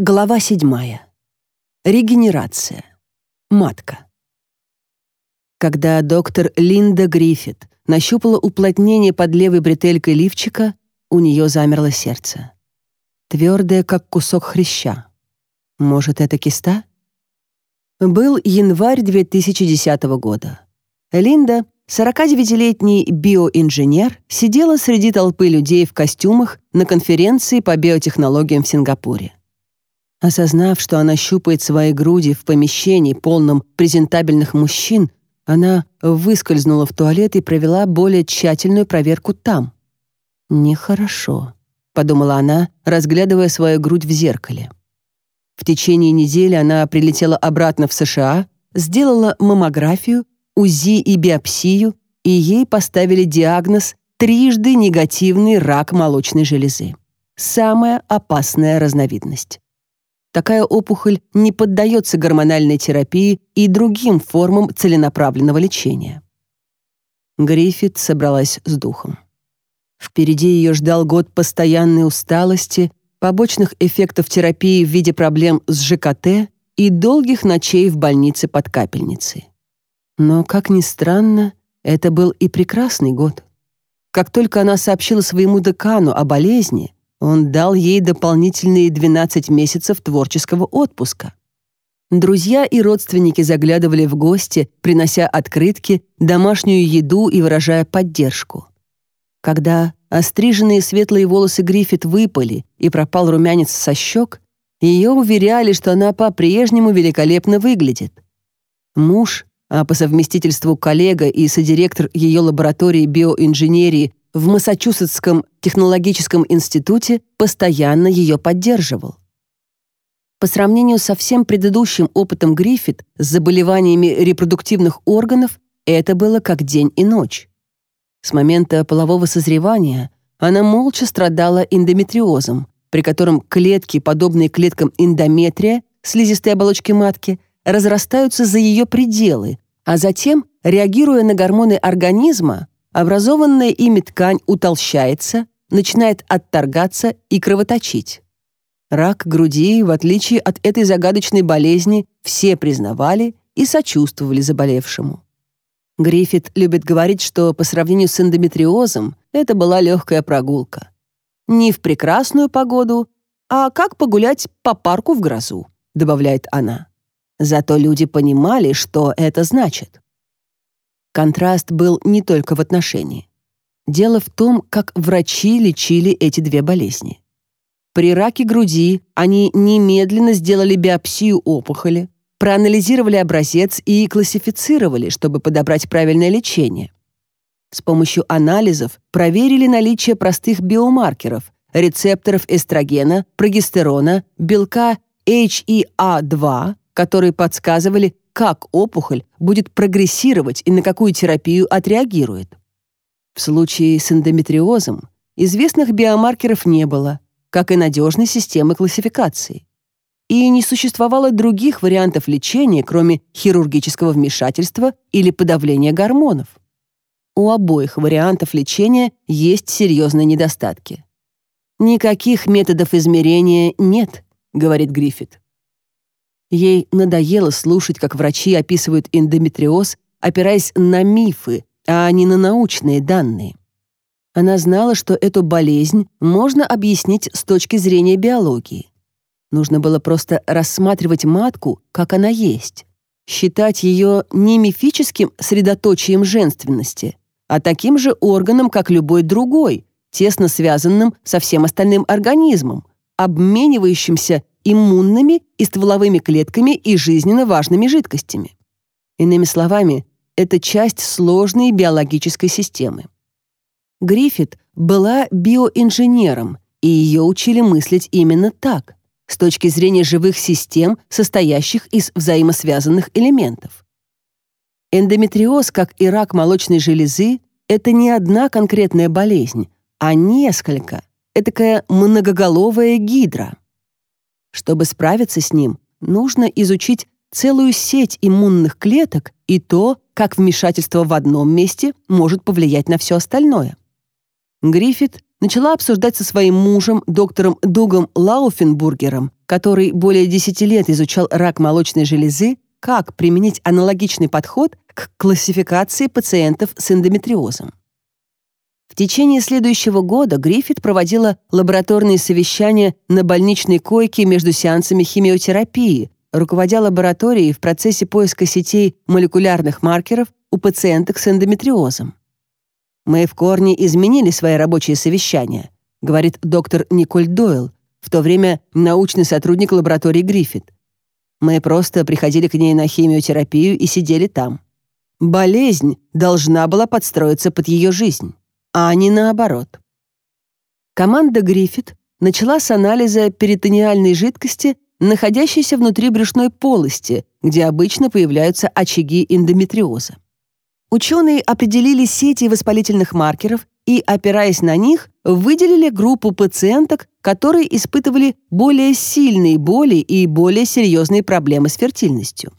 Глава 7. Регенерация. Матка. Когда доктор Линда Гриффит нащупала уплотнение под левой бретелькой лифчика, у нее замерло сердце. Твердое, как кусок хряща. Может, это киста? Был январь 2010 года. Линда, 49-летний биоинженер, сидела среди толпы людей в костюмах на конференции по биотехнологиям в Сингапуре. Осознав, что она щупает свои груди в помещении, полном презентабельных мужчин, она выскользнула в туалет и провела более тщательную проверку там. «Нехорошо», — подумала она, разглядывая свою грудь в зеркале. В течение недели она прилетела обратно в США, сделала маммографию, УЗИ и биопсию, и ей поставили диагноз трижды негативный рак молочной железы. Самая опасная разновидность. Такая опухоль не поддается гормональной терапии и другим формам целенаправленного лечения. Гриффит собралась с духом. Впереди ее ждал год постоянной усталости, побочных эффектов терапии в виде проблем с ЖКТ и долгих ночей в больнице под капельницей. Но, как ни странно, это был и прекрасный год. Как только она сообщила своему декану о болезни, он дал ей дополнительные 12 месяцев творческого отпуска. Друзья и родственники заглядывали в гости, принося открытки, домашнюю еду и выражая поддержку. Когда остриженные светлые волосы Гриффит выпали и пропал румянец со щек, ее уверяли, что она по-прежнему великолепно выглядит. Муж, а по совместительству коллега и содиректор ее лаборатории биоинженерии в Массачусетском технологическом институте постоянно ее поддерживал. По сравнению со всем предыдущим опытом Гриффит с заболеваниями репродуктивных органов, это было как день и ночь. С момента полового созревания она молча страдала эндометриозом, при котором клетки, подобные клеткам эндометрия, слизистой оболочки матки, разрастаются за ее пределы, а затем, реагируя на гормоны организма, образованная ими ткань утолщается, начинает отторгаться и кровоточить. Рак груди, в отличие от этой загадочной болезни, все признавали и сочувствовали заболевшему. Гриффит любит говорить, что по сравнению с эндометриозом это была легкая прогулка. Не в прекрасную погоду, а как погулять по парку в грозу, добавляет она. Зато люди понимали, что это значит. Контраст был не только в отношении. Дело в том, как врачи лечили эти две болезни. При раке груди они немедленно сделали биопсию опухоли, проанализировали образец и классифицировали, чтобы подобрать правильное лечение. С помощью анализов проверили наличие простых биомаркеров, рецепторов эстрогена, прогестерона, белка HEA2, которые подсказывали, как опухоль будет прогрессировать и на какую терапию отреагирует. В случае с эндометриозом известных биомаркеров не было, как и надежной системы классификации. И не существовало других вариантов лечения, кроме хирургического вмешательства или подавления гормонов. У обоих вариантов лечения есть серьезные недостатки. «Никаких методов измерения нет», — говорит Гриффит. Ей надоело слушать, как врачи описывают эндометриоз, опираясь на мифы, а не на научные данные. Она знала, что эту болезнь можно объяснить с точки зрения биологии. Нужно было просто рассматривать матку, как она есть. Считать ее не мифическим средоточием женственности, а таким же органом, как любой другой, тесно связанным со всем остальным организмом, обменивающимся иммунными и стволовыми клетками и жизненно важными жидкостями. Иными словами, это часть сложной биологической системы. Гриффит была биоинженером, и ее учили мыслить именно так, с точки зрения живых систем, состоящих из взаимосвязанных элементов. Эндометриоз, как и рак молочной железы, это не одна конкретная болезнь, а несколько – эдакая многоголовая гидра. Чтобы справиться с ним, нужно изучить целую сеть иммунных клеток и то, как вмешательство в одном месте может повлиять на все остальное. Гриффит начала обсуждать со своим мужем, доктором Дугом Лауфенбургером, который более 10 лет изучал рак молочной железы, как применить аналогичный подход к классификации пациентов с эндометриозом. В течение следующего года Гриффит проводила лабораторные совещания на больничной койке между сеансами химиотерапии, руководя лабораторией в процессе поиска сетей молекулярных маркеров у пациенток с эндометриозом. «Мы в корне изменили свои рабочие совещания», говорит доктор Николь Дойл, в то время научный сотрудник лаборатории Гриффит. «Мы просто приходили к ней на химиотерапию и сидели там. Болезнь должна была подстроиться под ее жизнь» а не наоборот. Команда Гриффит начала с анализа перитониальной жидкости, находящейся внутри брюшной полости, где обычно появляются очаги эндометриоза. Ученые определили сети воспалительных маркеров и, опираясь на них, выделили группу пациенток, которые испытывали более сильные боли и более серьезные проблемы с фертильностью.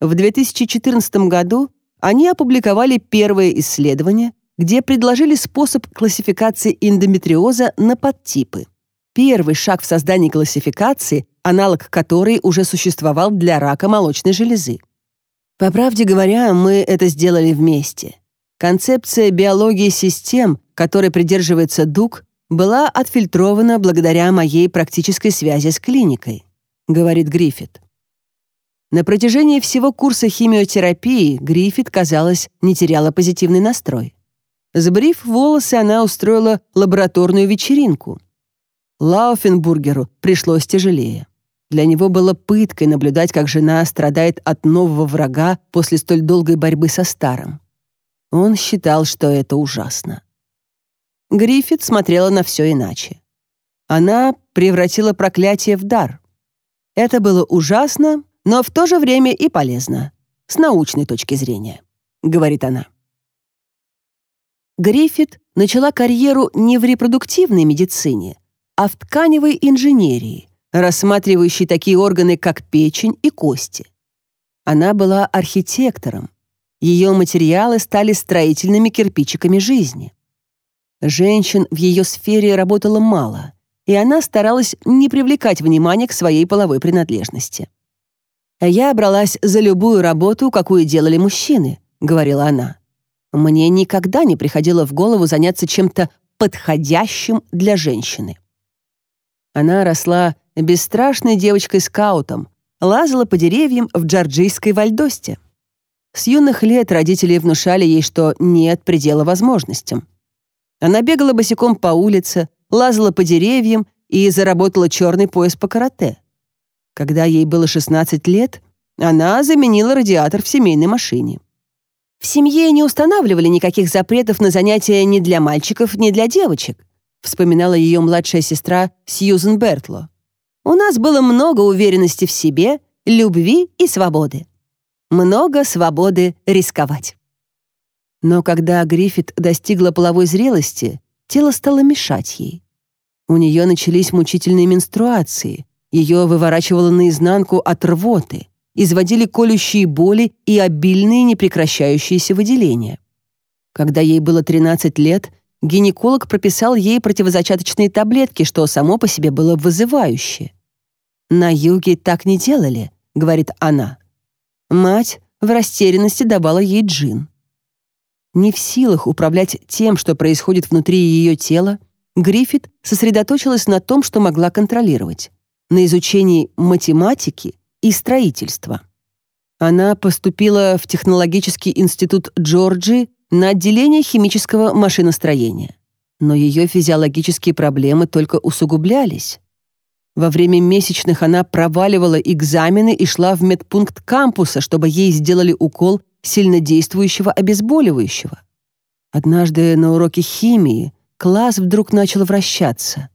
В 2014 году они опубликовали первое исследование, где предложили способ классификации эндометриоза на подтипы. Первый шаг в создании классификации, аналог которой уже существовал для рака молочной железы. По правде говоря, мы это сделали вместе. Концепция биологии систем, которой придерживается Дук, была отфильтрована благодаря моей практической связи с клиникой, говорит Гриффит. На протяжении всего курса химиотерапии Гриффит, казалось, не теряла позитивный настрой. Зберів волосы она устроила лабораторную вечеринку. Лауфенбургеру пришлось тяжелее. Для него было пыткой наблюдать, как жена страдает от нового врага после столь долгой борьбы со старым. Он считал, что это ужасно. Гриффит смотрела на все иначе. Она превратила проклятие в дар. Это было ужасно, но в то же время и полезно, с научной точки зрения, говорит она. Гриффит начала карьеру не в репродуктивной медицине, а в тканевой инженерии, рассматривающей такие органы, как печень и кости. Она была архитектором. Ее материалы стали строительными кирпичиками жизни. Женщин в ее сфере работало мало, и она старалась не привлекать внимание к своей половой принадлежности. «Я бралась за любую работу, какую делали мужчины», — говорила она. Мне никогда не приходило в голову заняться чем-то подходящим для женщины. Она росла бесстрашной девочкой-скаутом, лазала по деревьям в Джорджийской вальдосте. С юных лет родители внушали ей, что нет предела возможностям. Она бегала босиком по улице, лазала по деревьям и заработала черный пояс по карате. Когда ей было 16 лет, она заменила радиатор в семейной машине. В семье не устанавливали никаких запретов на занятия ни для мальчиков, ни для девочек, вспоминала ее младшая сестра Сьюзен Бертло. У нас было много уверенности в себе, любви и свободы. Много свободы рисковать. Но когда Гриффит достигла половой зрелости, тело стало мешать ей. У нее начались мучительные менструации, ее выворачивало наизнанку от рвоты — изводили колющие боли и обильные непрекращающиеся выделения. Когда ей было 13 лет, гинеколог прописал ей противозачаточные таблетки, что само по себе было вызывающе. «На юге так не делали», — говорит она. Мать в растерянности давала ей джин. Не в силах управлять тем, что происходит внутри ее тела, Гриффит сосредоточилась на том, что могла контролировать, на изучении математики и строительства. Она поступила в Технологический институт Джорджи на отделение химического машиностроения. Но ее физиологические проблемы только усугублялись. Во время месячных она проваливала экзамены и шла в медпункт кампуса, чтобы ей сделали укол сильнодействующего обезболивающего. Однажды на уроке химии класс вдруг начал вращаться.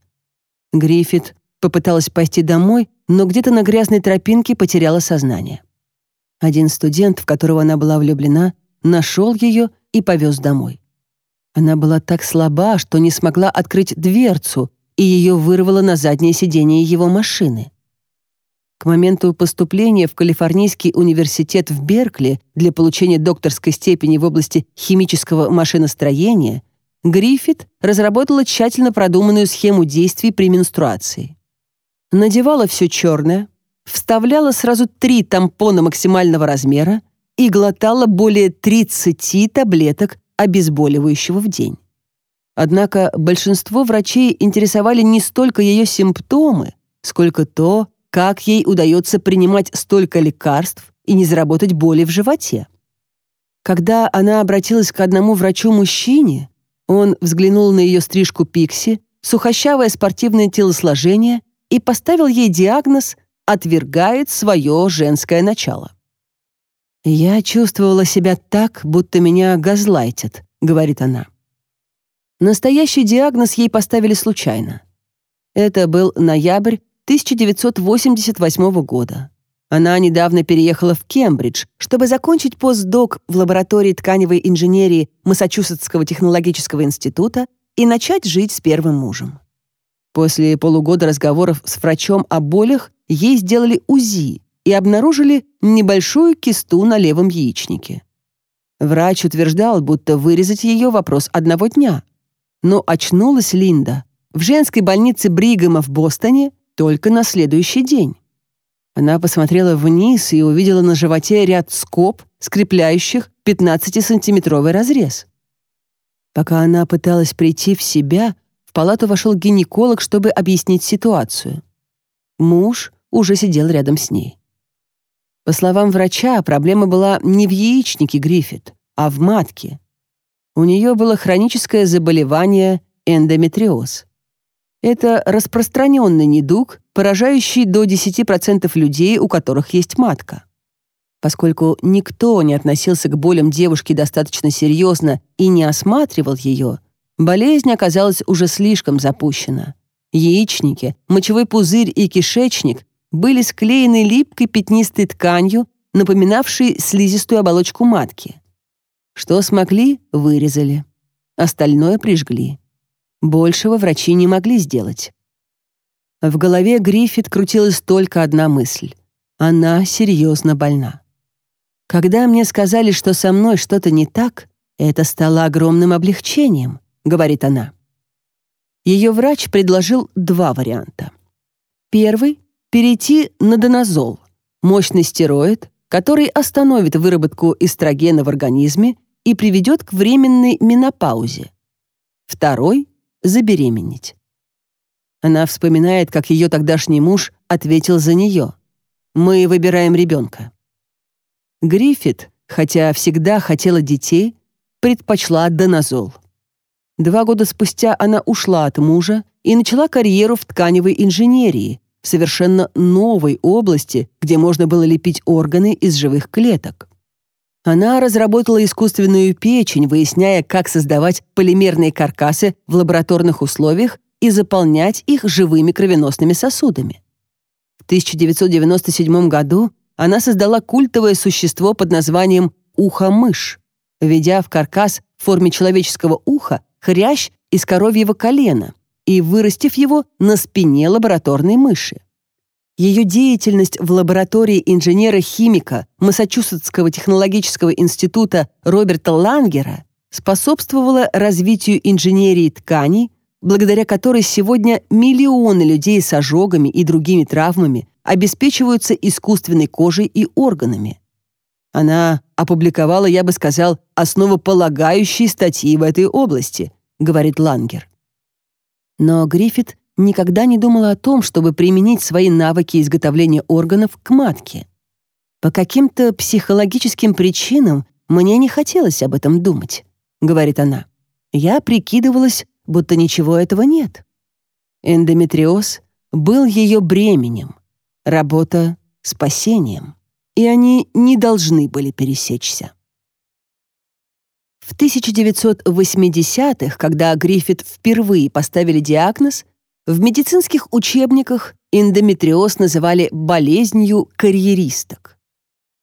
Гриффит Попыталась пойти домой, но где-то на грязной тропинке потеряла сознание. Один студент, в которого она была влюблена, нашел ее и повез домой. Она была так слаба, что не смогла открыть дверцу, и ее вырвало на заднее сиденье его машины. К моменту поступления в Калифорнийский университет в Беркли для получения докторской степени в области химического машиностроения Гриффит разработала тщательно продуманную схему действий при менструации надевала все черное, вставляла сразу три тампона максимального размера и глотала более 30 таблеток обезболивающего в день. Однако большинство врачей интересовали не столько ее симптомы, сколько то, как ей удается принимать столько лекарств и не заработать боли в животе. Когда она обратилась к одному врачу-мужчине, он взглянул на ее стрижку пикси, сухощавое спортивное телосложение и поставил ей диагноз «отвергает свое женское начало». «Я чувствовала себя так, будто меня газлайтят», — говорит она. Настоящий диагноз ей поставили случайно. Это был ноябрь 1988 года. Она недавно переехала в Кембридж, чтобы закончить постдок в лаборатории тканевой инженерии Массачусетского технологического института и начать жить с первым мужем. После полугода разговоров с врачом о болях ей сделали УЗИ и обнаружили небольшую кисту на левом яичнике. Врач утверждал, будто вырезать ее вопрос одного дня. Но очнулась Линда в женской больнице Бригама в Бостоне только на следующий день. Она посмотрела вниз и увидела на животе ряд скоб, скрепляющих 15-сантиметровый разрез. Пока она пыталась прийти в себя, в палату вошел гинеколог, чтобы объяснить ситуацию. Муж уже сидел рядом с ней. По словам врача, проблема была не в яичнике Гриффит, а в матке. У нее было хроническое заболевание эндометриоз. Это распространенный недуг, поражающий до 10% людей, у которых есть матка. Поскольку никто не относился к болям девушки достаточно серьезно и не осматривал ее, Болезнь оказалась уже слишком запущена. Яичники, мочевой пузырь и кишечник были склеены липкой пятнистой тканью, напоминавшей слизистую оболочку матки. Что смогли, вырезали. Остальное прижгли. Большего врачи не могли сделать. В голове Гриффит крутилась только одна мысль. Она серьезно больна. Когда мне сказали, что со мной что-то не так, это стало огромным облегчением говорит она. Ее врач предложил два варианта. Первый – перейти на донозол, мощный стероид, который остановит выработку эстрогена в организме и приведет к временной менопаузе. Второй – забеременеть. Она вспоминает, как ее тогдашний муж ответил за нее. «Мы выбираем ребенка». Гриффит, хотя всегда хотела детей, предпочла донозол. Два года спустя она ушла от мужа и начала карьеру в тканевой инженерии, в совершенно новой области, где можно было лепить органы из живых клеток. Она разработала искусственную печень, выясняя, как создавать полимерные каркасы в лабораторных условиях и заполнять их живыми кровеносными сосудами. В 1997 году она создала культовое существо под названием ухо-мышь, введя в каркас в форме человеческого уха хрящ из коровьего колена и вырастив его на спине лабораторной мыши. Ее деятельность в лаборатории инженера-химика Массачусетского технологического института Роберта Лангера способствовала развитию инженерии тканей, благодаря которой сегодня миллионы людей с ожогами и другими травмами обеспечиваются искусственной кожей и органами. Она опубликовала, я бы сказал, основополагающие статьи в этой области», — говорит Лангер. Но Гриффит никогда не думала о том, чтобы применить свои навыки изготовления органов к матке. «По каким-то психологическим причинам мне не хотелось об этом думать», — говорит она. «Я прикидывалась, будто ничего этого нет». Эндометриоз был ее бременем, работа — спасением и они не должны были пересечься. В 1980-х, когда Гриффит впервые поставили диагноз, в медицинских учебниках эндометриоз называли болезнью карьеристок.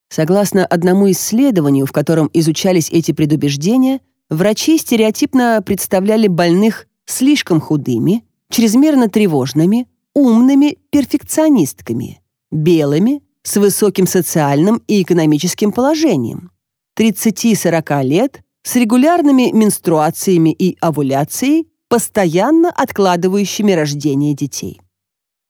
Согласно одному исследованию, в котором изучались эти предубеждения, врачи стереотипно представляли больных слишком худыми, чрезмерно тревожными, умными перфекционистками, белыми, с высоким социальным и экономическим положением, 30-40 лет, с регулярными менструациями и овуляцией, постоянно откладывающими рождение детей.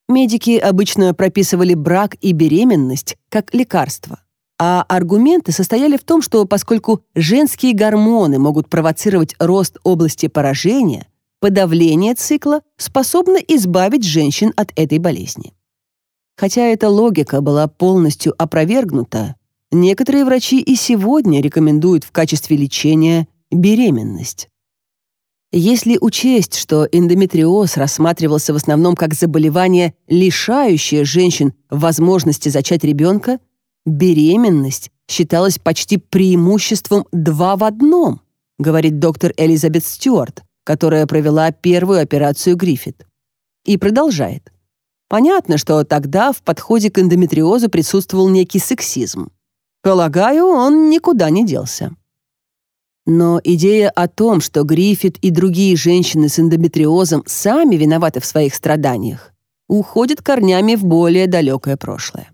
Медики обычно прописывали брак и беременность как лекарство. А аргументы состояли в том, что поскольку женские гормоны могут провоцировать рост области поражения, подавление цикла способно избавить женщин от этой болезни. Хотя эта логика была полностью опровергнута, некоторые врачи и сегодня рекомендуют в качестве лечения беременность. Если учесть, что эндометриоз рассматривался в основном как заболевание, лишающее женщин возможности зачать ребенка, беременность считалась почти преимуществом два в одном, говорит доктор Элизабет Стюарт, которая провела первую операцию Гриффит. И продолжает. Понятно, что тогда в подходе к эндометриозу присутствовал некий сексизм. Полагаю, он никуда не делся. Но идея о том, что Гриффит и другие женщины с эндометриозом сами виноваты в своих страданиях, уходит корнями в более далекое прошлое.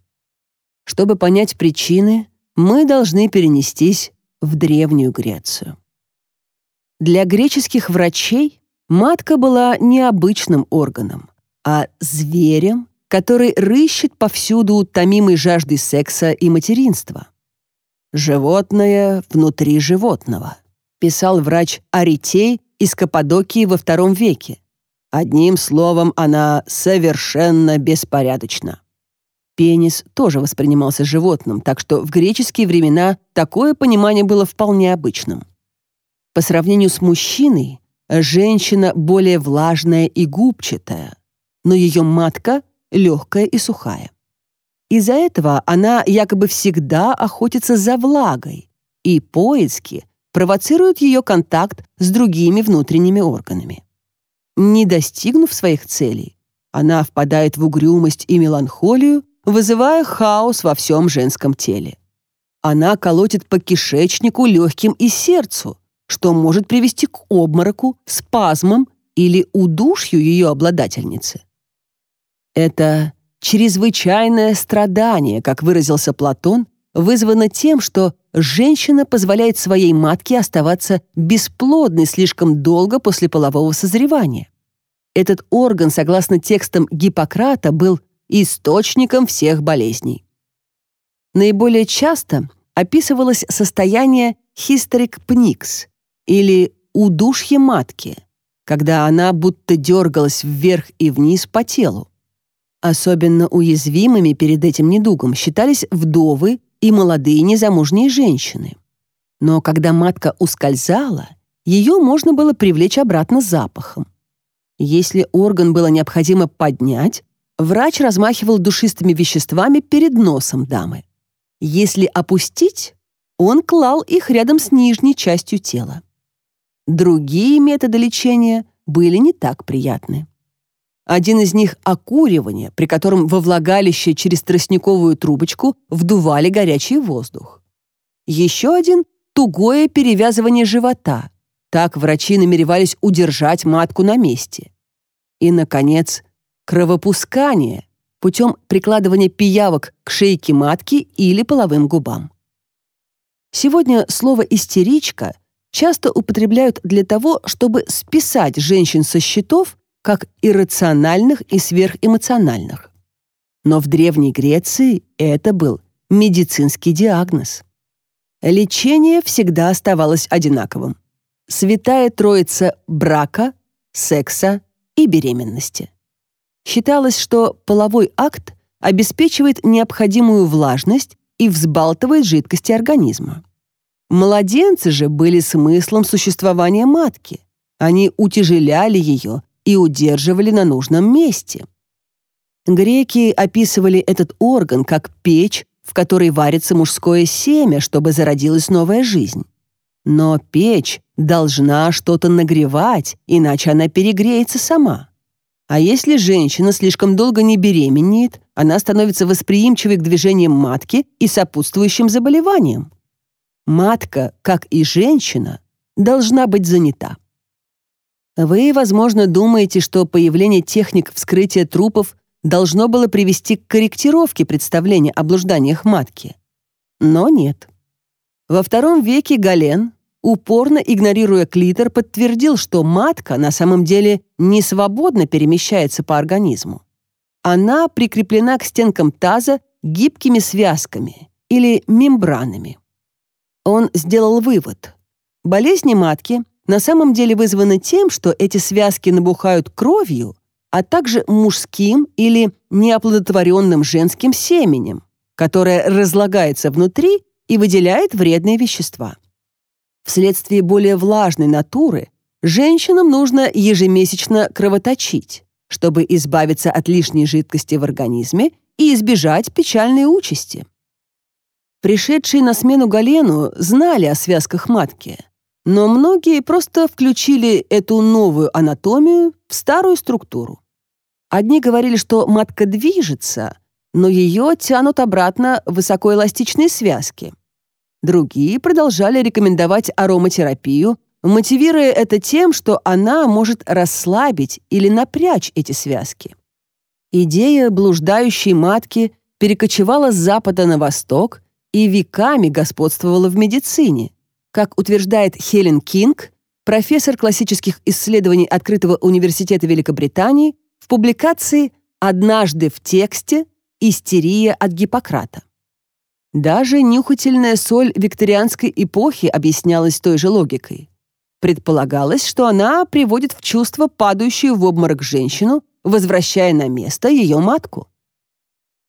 Чтобы понять причины, мы должны перенестись в Древнюю Грецию. Для греческих врачей матка была необычным органом а зверем, который рыщет повсюду томимой жажды секса и материнства. «Животное внутри животного», писал врач Аритей из Каппадокии во II веке. Одним словом, она совершенно беспорядочна. Пенис тоже воспринимался животным, так что в греческие времена такое понимание было вполне обычным. По сравнению с мужчиной, женщина более влажная и губчатая, но ее матка легкая и сухая. Из-за этого она якобы всегда охотится за влагой, и поиски провоцируют ее контакт с другими внутренними органами. Не достигнув своих целей, она впадает в угрюмость и меланхолию, вызывая хаос во всем женском теле. Она колотит по кишечнику, легким и сердцу, что может привести к обмороку, спазмам или удушью ее обладательницы. Это чрезвычайное страдание, как выразился Платон, вызвано тем, что женщина позволяет своей матке оставаться бесплодной слишком долго после полового созревания. Этот орган, согласно текстам Гиппократа, был источником всех болезней. Наиболее часто описывалось состояние хистерикпникс или удушье матки, когда она будто дергалась вверх и вниз по телу. Особенно уязвимыми перед этим недугом считались вдовы и молодые незамужние женщины. Но когда матка ускользала, ее можно было привлечь обратно запахом. Если орган было необходимо поднять, врач размахивал душистыми веществами перед носом дамы. Если опустить, он клал их рядом с нижней частью тела. Другие методы лечения были не так приятны. Один из них — окуривание, при котором во влагалище через тростниковую трубочку вдували горячий воздух. Еще один — тугое перевязывание живота. Так врачи намеревались удержать матку на месте. И, наконец, кровопускание путем прикладывания пиявок к шейке матки или половым губам. Сегодня слово «истеричка» часто употребляют для того, чтобы списать женщин со счетов как иррациональных и сверхэмоциональных. Но в Древней Греции это был медицинский диагноз. Лечение всегда оставалось одинаковым. Святая троица брака, секса и беременности. Считалось, что половой акт обеспечивает необходимую влажность и взбалтывает жидкости организма. Младенцы же были смыслом существования матки. Они утяжеляли ее и удерживали на нужном месте. Греки описывали этот орган как печь, в которой варится мужское семя, чтобы зародилась новая жизнь. Но печь должна что-то нагревать, иначе она перегреется сама. А если женщина слишком долго не беременеет, она становится восприимчивой к движениям матки и сопутствующим заболеваниям. Матка, как и женщина, должна быть занята. Вы, возможно, думаете, что появление техник вскрытия трупов должно было привести к корректировке представления о блужданиях матки. Но нет. Во втором веке Гален, упорно игнорируя клитор, подтвердил, что матка на самом деле не свободно перемещается по организму. Она прикреплена к стенкам таза гибкими связками или мембранами. Он сделал вывод. Болезни матки – на самом деле вызваны тем, что эти связки набухают кровью, а также мужским или неоплодотворенным женским семенем, которое разлагается внутри и выделяет вредные вещества. Вследствие более влажной натуры женщинам нужно ежемесячно кровоточить, чтобы избавиться от лишней жидкости в организме и избежать печальной участи. Пришедшие на смену Галену знали о связках матки – но многие просто включили эту новую анатомию в старую структуру. Одни говорили, что матка движется, но ее тянут обратно высокоэластичные связки. Другие продолжали рекомендовать ароматерапию, мотивируя это тем, что она может расслабить или напрячь эти связки. Идея блуждающей матки перекочевала с запада на восток и веками господствовала в медицине как утверждает Хелен Кинг, профессор классических исследований Открытого университета Великобритании, в публикации «Однажды в тексте. Истерия от Гиппократа». Даже нюхательная соль викторианской эпохи объяснялась той же логикой. Предполагалось, что она приводит в чувство падающую в обморок женщину, возвращая на место ее матку.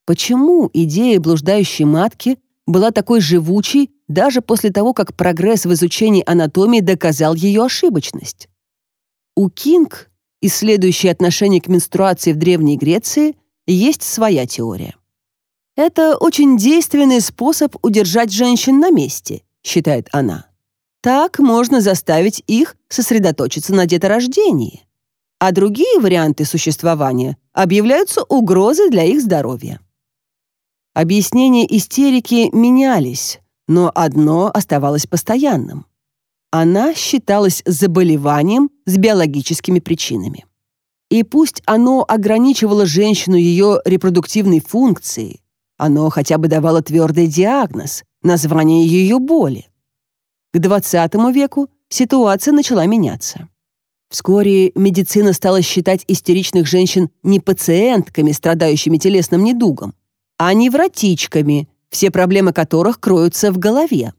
Почему идея блуждающей матки была такой живучей даже после того, как прогресс в изучении анатомии доказал ее ошибочность. У Кинг, исследующий отношение к менструации в Древней Греции, есть своя теория. Это очень действенный способ удержать женщин на месте, считает она. Так можно заставить их сосредоточиться на деторождении. А другие варианты существования объявляются угрозой для их здоровья. Объяснения истерики менялись, но одно оставалось постоянным. Она считалась заболеванием с биологическими причинами. И пусть оно ограничивало женщину ее репродуктивной функцией, оно хотя бы давало твердый диагноз, название ее боли. К 20 веку ситуация начала меняться. Вскоре медицина стала считать истеричных женщин не пациентками, страдающими телесным недугом, а невротичками, все проблемы которых кроются в голове.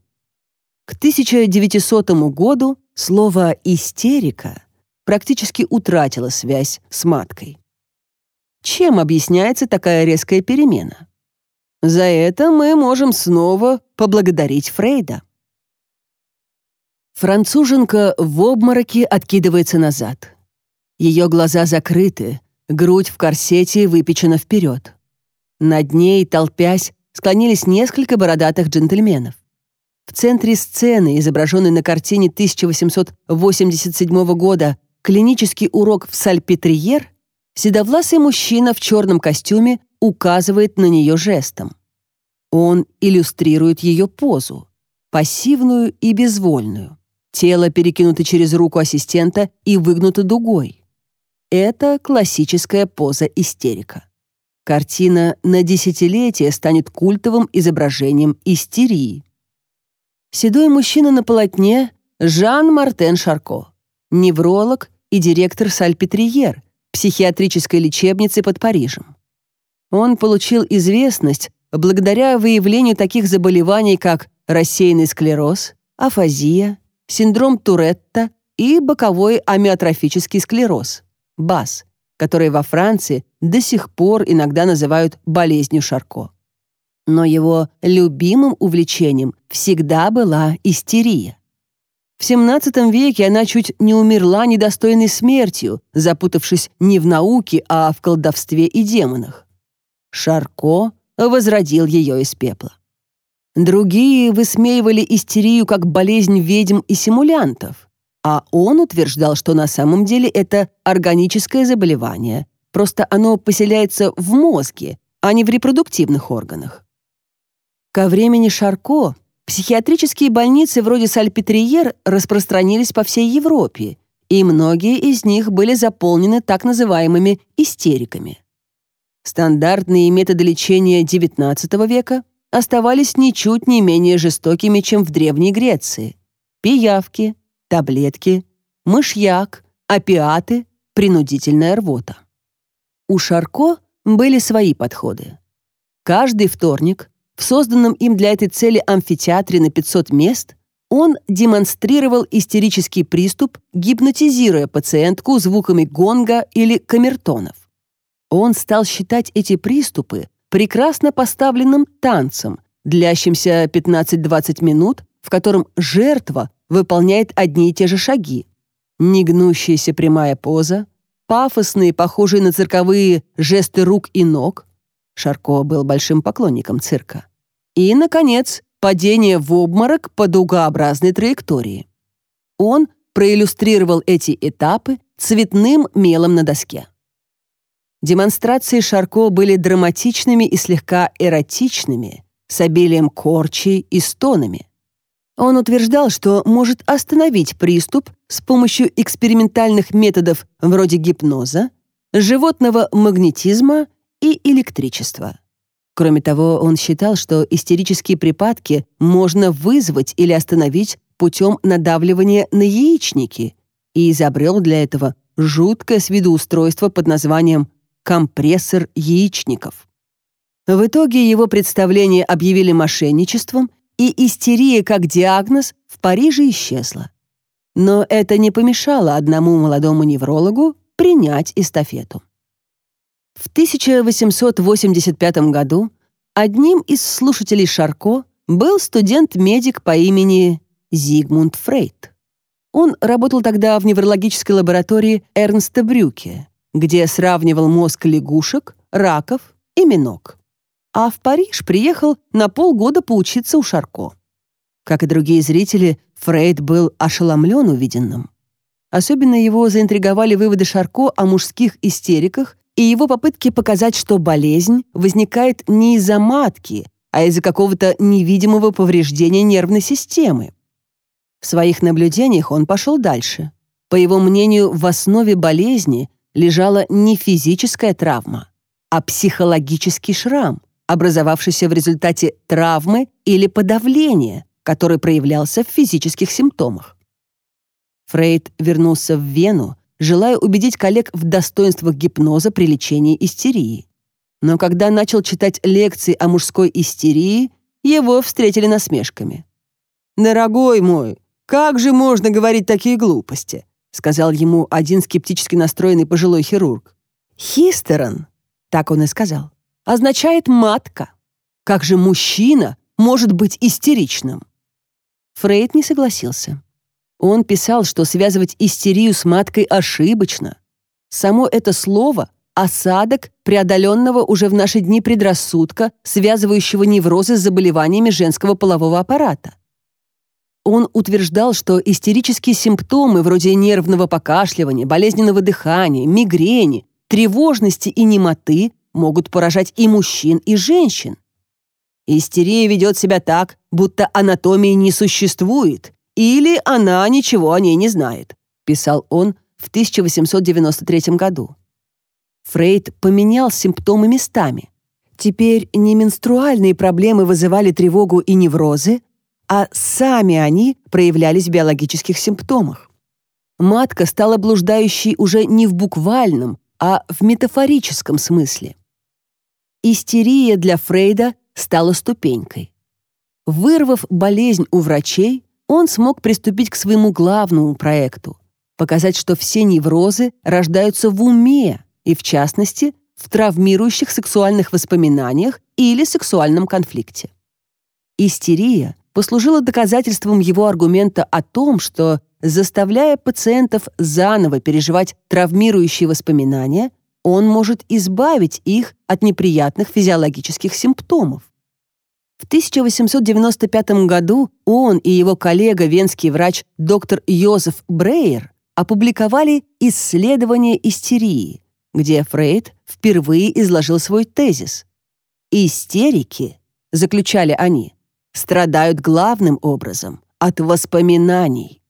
К 1900 году слово «истерика» практически утратило связь с маткой. Чем объясняется такая резкая перемена? За это мы можем снова поблагодарить Фрейда. Француженка в обмороке откидывается назад. Ее глаза закрыты, грудь в корсете выпечена вперед. Над ней, толпясь, склонились несколько бородатых джентльменов. В центре сцены, изображенной на картине 1887 года «Клинический урок в Сальпетриер», седовласый мужчина в черном костюме указывает на нее жестом. Он иллюстрирует ее позу, пассивную и безвольную. Тело перекинуто через руку ассистента и выгнуто дугой. Это классическая поза истерика. Картина на десятилетие станет культовым изображением истерии. Седой мужчина на полотне Жан-Мартен Шарко, невролог и директор Сальпетриер, психиатрической лечебницы под Парижем. Он получил известность благодаря выявлению таких заболеваний, как рассеянный склероз, афазия, синдром Туретта и боковой амиотрофический склероз, БАС которые во Франции до сих пор иногда называют болезнью Шарко. Но его любимым увлечением всегда была истерия. В XVII веке она чуть не умерла недостойной смертью, запутавшись не в науке, а в колдовстве и демонах. Шарко возродил ее из пепла. Другие высмеивали истерию как болезнь ведьм и симулянтов а он утверждал, что на самом деле это органическое заболевание. Просто оно поселяется в мозге, а не в репродуктивных органах. Ко времени Шарко психиатрические больницы вроде Сальпетриер распространились по всей Европе, и многие из них были заполнены так называемыми истериками. Стандартные методы лечения XIX века оставались ничуть не менее жестокими, чем в Древней Греции. Пиявки, таблетки, мышьяк, опиаты, принудительная рвота. У Шарко были свои подходы. Каждый вторник в созданном им для этой цели амфитеатре на 500 мест он демонстрировал истерический приступ, гипнотизируя пациентку звуками гонга или камертонов. Он стал считать эти приступы прекрасно поставленным танцем, длящимся 15-20 минут, в котором жертва выполняет одни и те же шаги. Негнущаяся прямая поза, пафосные, похожие на цирковые жесты рук и ног. Шарко был большим поклонником цирка. И, наконец, падение в обморок по дугообразной траектории. Он проиллюстрировал эти этапы цветным мелом на доске. Демонстрации Шарко были драматичными и слегка эротичными, с обилием корчей и стонами. Он утверждал, что может остановить приступ с помощью экспериментальных методов вроде гипноза, животного магнетизма и электричества. Кроме того, он считал, что истерические припадки можно вызвать или остановить путем надавливания на яичники и изобрел для этого жуткое с виду устройство под названием компрессор яичников. В итоге его представление объявили мошенничеством и истерия как диагноз в Париже исчезла. Но это не помешало одному молодому неврологу принять эстафету. В 1885 году одним из слушателей Шарко был студент-медик по имени Зигмунд Фрейд. Он работал тогда в неврологической лаборатории Эрнста Брюке, где сравнивал мозг лягушек, раков и минок а в Париж приехал на полгода поучиться у Шарко. Как и другие зрители, Фрейд был ошеломлен увиденным. Особенно его заинтриговали выводы Шарко о мужских истериках и его попытки показать, что болезнь возникает не из-за матки, а из-за какого-то невидимого повреждения нервной системы. В своих наблюдениях он пошел дальше. По его мнению, в основе болезни лежала не физическая травма, а психологический шрам, образовавшийся в результате травмы или подавления, который проявлялся в физических симптомах. Фрейд вернулся в Вену, желая убедить коллег в достоинствах гипноза при лечении истерии. Но когда начал читать лекции о мужской истерии, его встретили насмешками. «Дорогой мой, как же можно говорить такие глупости?» сказал ему один скептически настроенный пожилой хирург. «Хистерон», — так он и сказал означает «матка». Как же мужчина может быть истеричным? Фрейд не согласился. Он писал, что связывать истерию с маткой ошибочно. Само это слово — осадок преодоленного уже в наши дни предрассудка, связывающего неврозы с заболеваниями женского полового аппарата. Он утверждал, что истерические симптомы вроде нервного покашливания, болезненного дыхания, мигрени, тревожности и немоты могут поражать и мужчин, и женщин. Истерия ведет себя так, будто анатомии не существует, или она ничего о ней не знает, писал он в 1893 году. Фрейд поменял симптомы местами. Теперь не менструальные проблемы вызывали тревогу и неврозы, а сами они проявлялись в биологических симптомах. Матка стала блуждающей уже не в буквальном, а в метафорическом смысле истерия для Фрейда стала ступенькой. Вырвав болезнь у врачей, он смог приступить к своему главному проекту — показать, что все неврозы рождаются в уме и, в частности, в травмирующих сексуальных воспоминаниях или сексуальном конфликте. Истерия послужила доказательством его аргумента о том, что, заставляя пациентов заново переживать травмирующие воспоминания, он может избавить их от неприятных физиологических симптомов. В 1895 году он и его коллега, венский врач доктор Йозеф Брейер, опубликовали «Исследование истерии», где Фрейд впервые изложил свой тезис. «Истерики», — заключали они, — «страдают главным образом от воспоминаний».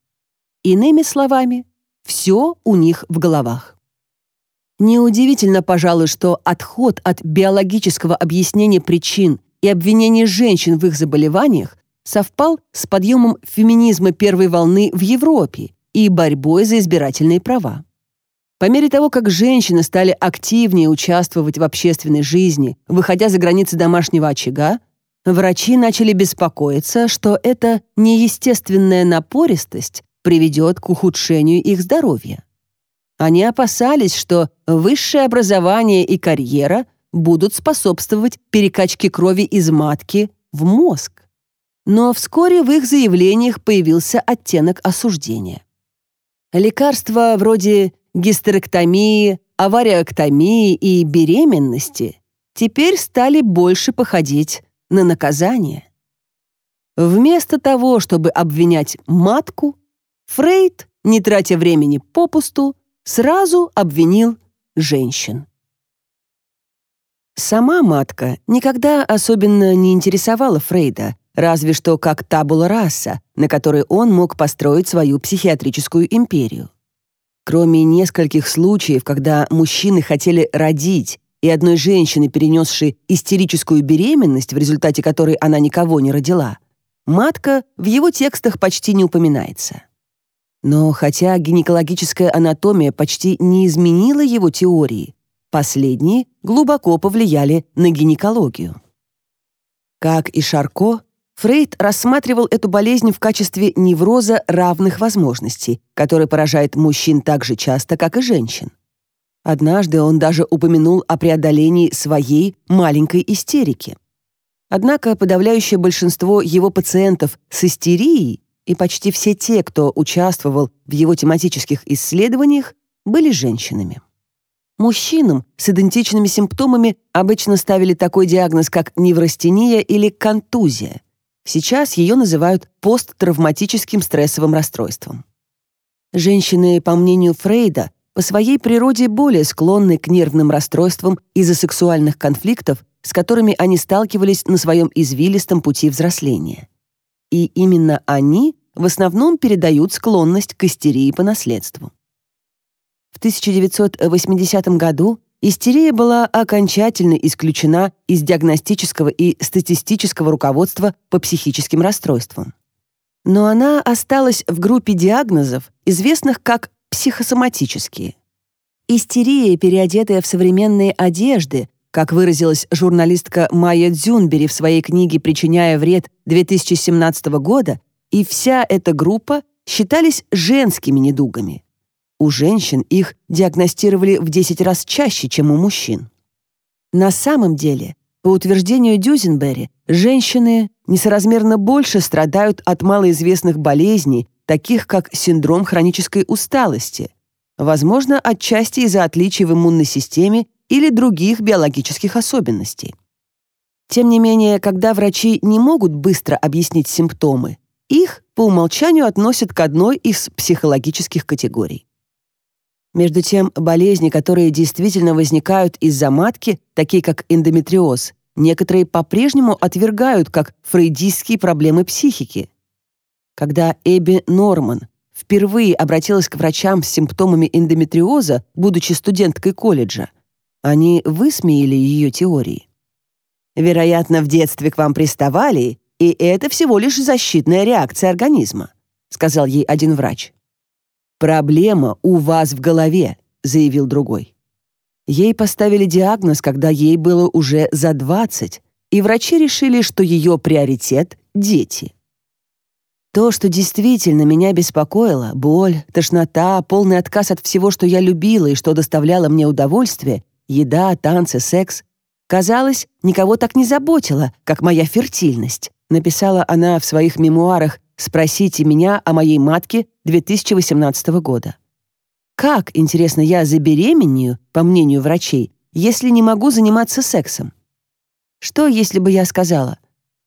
Иными словами, все у них в головах. Неудивительно, пожалуй, что отход от биологического объяснения причин и обвинения женщин в их заболеваниях совпал с подъемом феминизма первой волны в Европе и борьбой за избирательные права. По мере того, как женщины стали активнее участвовать в общественной жизни, выходя за границы домашнего очага, врачи начали беспокоиться, что эта неестественная напористость приведет к ухудшению их здоровья. Они опасались, что высшее образование и карьера будут способствовать перекачке крови из матки в мозг. Но вскоре в их заявлениях появился оттенок осуждения. Лекарства вроде гистерэктомии, авариоэктомии и беременности теперь стали больше походить на наказание. Вместо того, чтобы обвинять матку, Фрейд, не тратя времени попусту, сразу обвинил женщин. Сама матка никогда особенно не интересовала Фрейда, разве что как табула раса, на которой он мог построить свою психиатрическую империю. Кроме нескольких случаев, когда мужчины хотели родить, и одной женщины, перенесшей истерическую беременность, в результате которой она никого не родила, матка в его текстах почти не упоминается. Но хотя гинекологическая анатомия почти не изменила его теории, последние глубоко повлияли на гинекологию. Как и Шарко, Фрейд рассматривал эту болезнь в качестве невроза равных возможностей, который поражает мужчин так же часто, как и женщин. Однажды он даже упомянул о преодолении своей маленькой истерики. Однако подавляющее большинство его пациентов с истерией и почти все те, кто участвовал в его тематических исследованиях, были женщинами. Мужчинам с идентичными симптомами обычно ставили такой диагноз, как неврастения или контузия. Сейчас ее называют посттравматическим стрессовым расстройством. Женщины, по мнению Фрейда, по своей природе более склонны к нервным расстройствам из-за сексуальных конфликтов, с которыми они сталкивались на своем извилистом пути взросления и именно они в основном передают склонность к истерии по наследству. В 1980 году истерия была окончательно исключена из диагностического и статистического руководства по психическим расстройствам. Но она осталась в группе диагнозов, известных как психосоматические. Истерия, переодетая в современные одежды, как выразилась журналистка Майя Дзюнбери в своей книге «Причиняя вред» 2017 года, и вся эта группа считались женскими недугами. У женщин их диагностировали в 10 раз чаще, чем у мужчин. На самом деле, по утверждению Дюзенбери, женщины несоразмерно больше страдают от малоизвестных болезней, таких как синдром хронической усталости, возможно, отчасти из-за отличий в иммунной системе или других биологических особенностей. Тем не менее, когда врачи не могут быстро объяснить симптомы, их по умолчанию относят к одной из психологических категорий. Между тем, болезни, которые действительно возникают из-за матки, такие как эндометриоз, некоторые по-прежнему отвергают как фрейдистские проблемы психики. Когда Эбби Норман впервые обратилась к врачам с симптомами эндометриоза, будучи студенткой колледжа, они высмеяли ее теории. «Вероятно, в детстве к вам приставали, и это всего лишь защитная реакция организма», сказал ей один врач. «Проблема у вас в голове», заявил другой. Ей поставили диагноз, когда ей было уже за 20, и врачи решили, что ее приоритет — дети. То, что действительно меня беспокоило, боль, тошнота, полный отказ от всего, что я любила и что доставляло мне удовольствие, еда, танцы, секс. Казалось, никого так не заботило, как моя фертильность, написала она в своих мемуарах «Спросите меня о моей матке» 2018 года. Как, интересно, я забеременею, по мнению врачей, если не могу заниматься сексом? Что, если бы я сказала?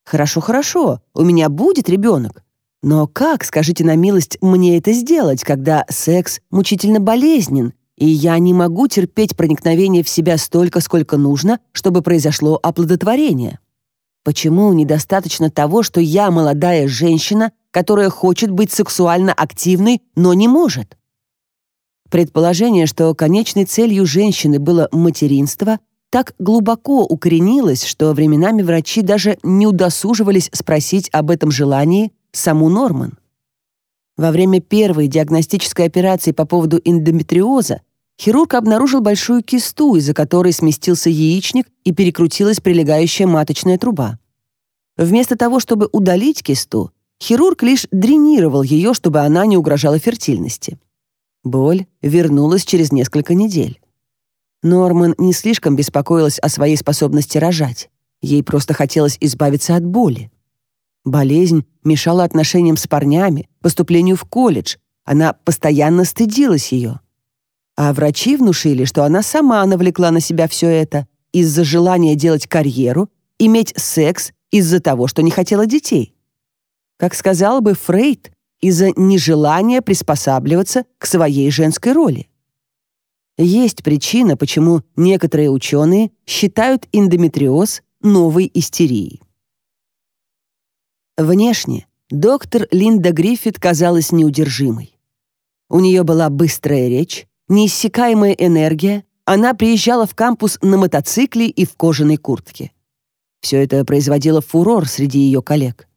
Хорошо, хорошо, у меня будет ребенок. Но как, скажите на милость, мне это сделать, когда секс мучительно болезнен, и я не могу терпеть проникновение в себя столько, сколько нужно, чтобы произошло оплодотворение. Почему недостаточно того, что я молодая женщина, которая хочет быть сексуально активной, но не может? Предположение, что конечной целью женщины было материнство, так глубоко укоренилось, что временами врачи даже не удосуживались спросить об этом желании саму Норман. Во время первой диагностической операции по поводу эндометриоза Хирург обнаружил большую кисту, из-за которой сместился яичник и перекрутилась прилегающая маточная труба. Вместо того, чтобы удалить кисту, хирург лишь дренировал ее, чтобы она не угрожала фертильности. Боль вернулась через несколько недель. Норман не слишком беспокоилась о своей способности рожать. Ей просто хотелось избавиться от боли. Болезнь мешала отношениям с парнями, поступлению в колледж. Она постоянно стыдилась ее. А врачи внушили, что она сама навлекла на себя все это из-за желания делать карьеру, иметь секс из-за того, что не хотела детей. Как сказал бы Фрейд, из-за нежелания приспосабливаться к своей женской роли. Есть причина, почему некоторые ученые считают эндометриоз новой истерией. Внешне доктор Линда Гриффит казалась неудержимой. У нее была быстрая речь, неиссякаемая энергия, она приезжала в кампус на мотоцикле и в кожаной куртке. Все это производило фурор среди ее коллег.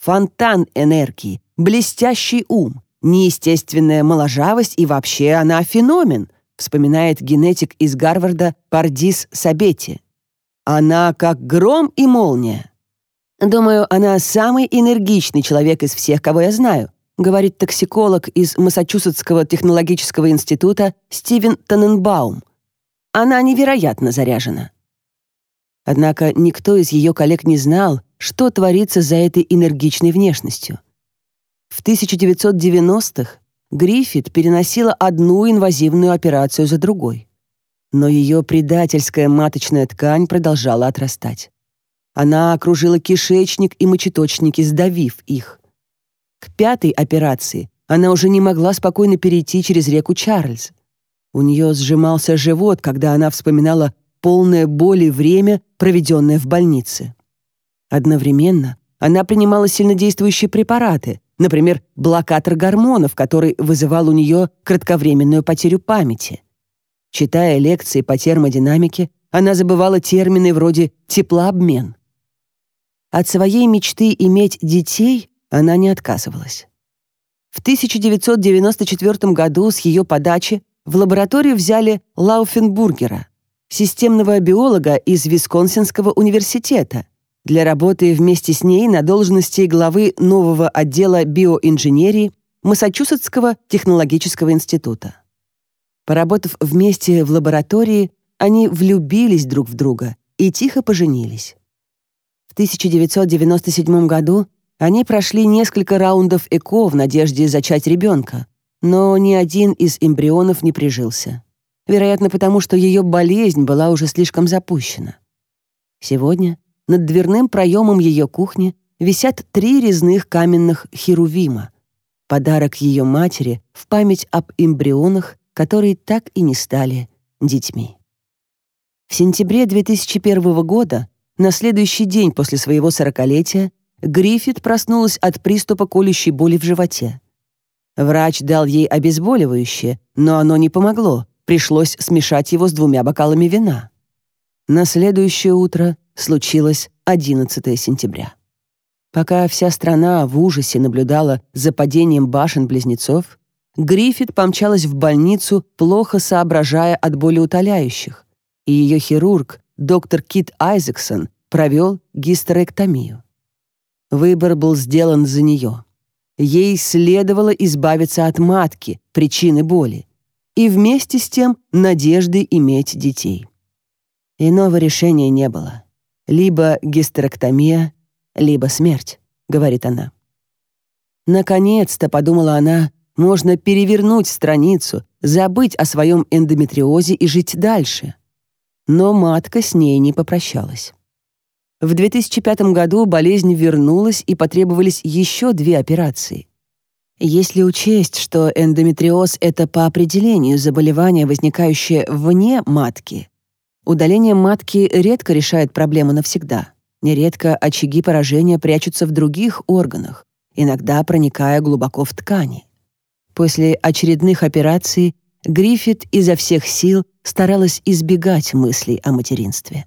Фонтан энергии, блестящий ум, неестественная моложавость и вообще она феномен, вспоминает генетик из Гарварда Пардис Сабетти. Она как гром и молния. Думаю, она самый энергичный человек из всех, кого я знаю, говорит токсиколог из Массачусетского технологического института Стивен Таненбаум. Она невероятно заряжена. Однако никто из ее коллег не знал, что творится за этой энергичной внешностью. В 1990-х Гриффит переносила одну инвазивную операцию за другой. Но ее предательская маточная ткань продолжала отрастать. Она окружила кишечник и мочеточники, сдавив их — к пятой операции она уже не могла спокойно перейти через реку Чарльз. У нее сжимался живот, когда она вспоминала полное боли время, проведенное в больнице. Одновременно она принимала сильнодействующие препараты, например, блокатор гормонов, который вызывал у нее кратковременную потерю памяти. Читая лекции по термодинамике, она забывала термины вроде «теплообмен». От своей мечты иметь детей она не отказывалась. В 1994 году с ее подачи в лабораторию взяли Лауфенбургера, системного биолога из Висконсинского университета, для работы вместе с ней на должности главы нового отдела биоинженерии Массачусетского технологического института. Поработав вместе в лаборатории, они влюбились друг в друга и тихо поженились. В 1997 году они прошли несколько раундов ЭКО в надежде зачать ребенка, но ни один из эмбрионов не прижился. Вероятно, потому что ее болезнь была уже слишком запущена. Сегодня над дверным проемом ее кухни висят три резных каменных херувима — подарок ее матери в память об эмбрионах, которые так и не стали детьми. В сентябре 2001 года, на следующий день после своего сорокалетия, Гриффит проснулась от приступа колющей боли в животе. Врач дал ей обезболивающее, но оно не помогло, пришлось смешать его с двумя бокалами вина. На следующее утро случилось 11 сентября. Пока вся страна в ужасе наблюдала за падением башен-близнецов, Гриффит помчалась в больницу, плохо соображая от болеутоляющих, и ее хирург, доктор Кит Айзексон, провел гистерэктомию. Выбор был сделан за нее. Ей следовало избавиться от матки, причины боли, и вместе с тем надежды иметь детей. Иного решения не было. Либо гистерэктомия, либо смерть, говорит она. Наконец-то, подумала она, можно перевернуть страницу, забыть о своем эндометриозе и жить дальше. Но матка с ней не попрощалась. В 2005 году болезнь вернулась и потребовались еще две операции. Если учесть, что эндометриоз — это по определению заболевание, возникающее вне матки, удаление матки редко решает проблему навсегда. Нередко очаги поражения прячутся в других органах, иногда проникая глубоко в ткани. После очередных операций Гриффит изо всех сил старалась избегать мыслей о материнстве.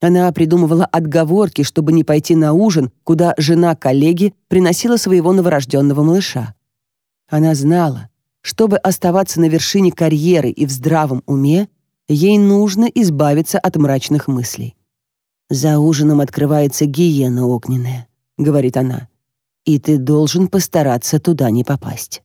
Она придумывала отговорки, чтобы не пойти на ужин, куда жена коллеги приносила своего новорожденного малыша. Она знала, чтобы оставаться на вершине карьеры и в здравом уме, ей нужно избавиться от мрачных мыслей. «За ужином открывается гиена огненная», — говорит она, «и ты должен постараться туда не попасть».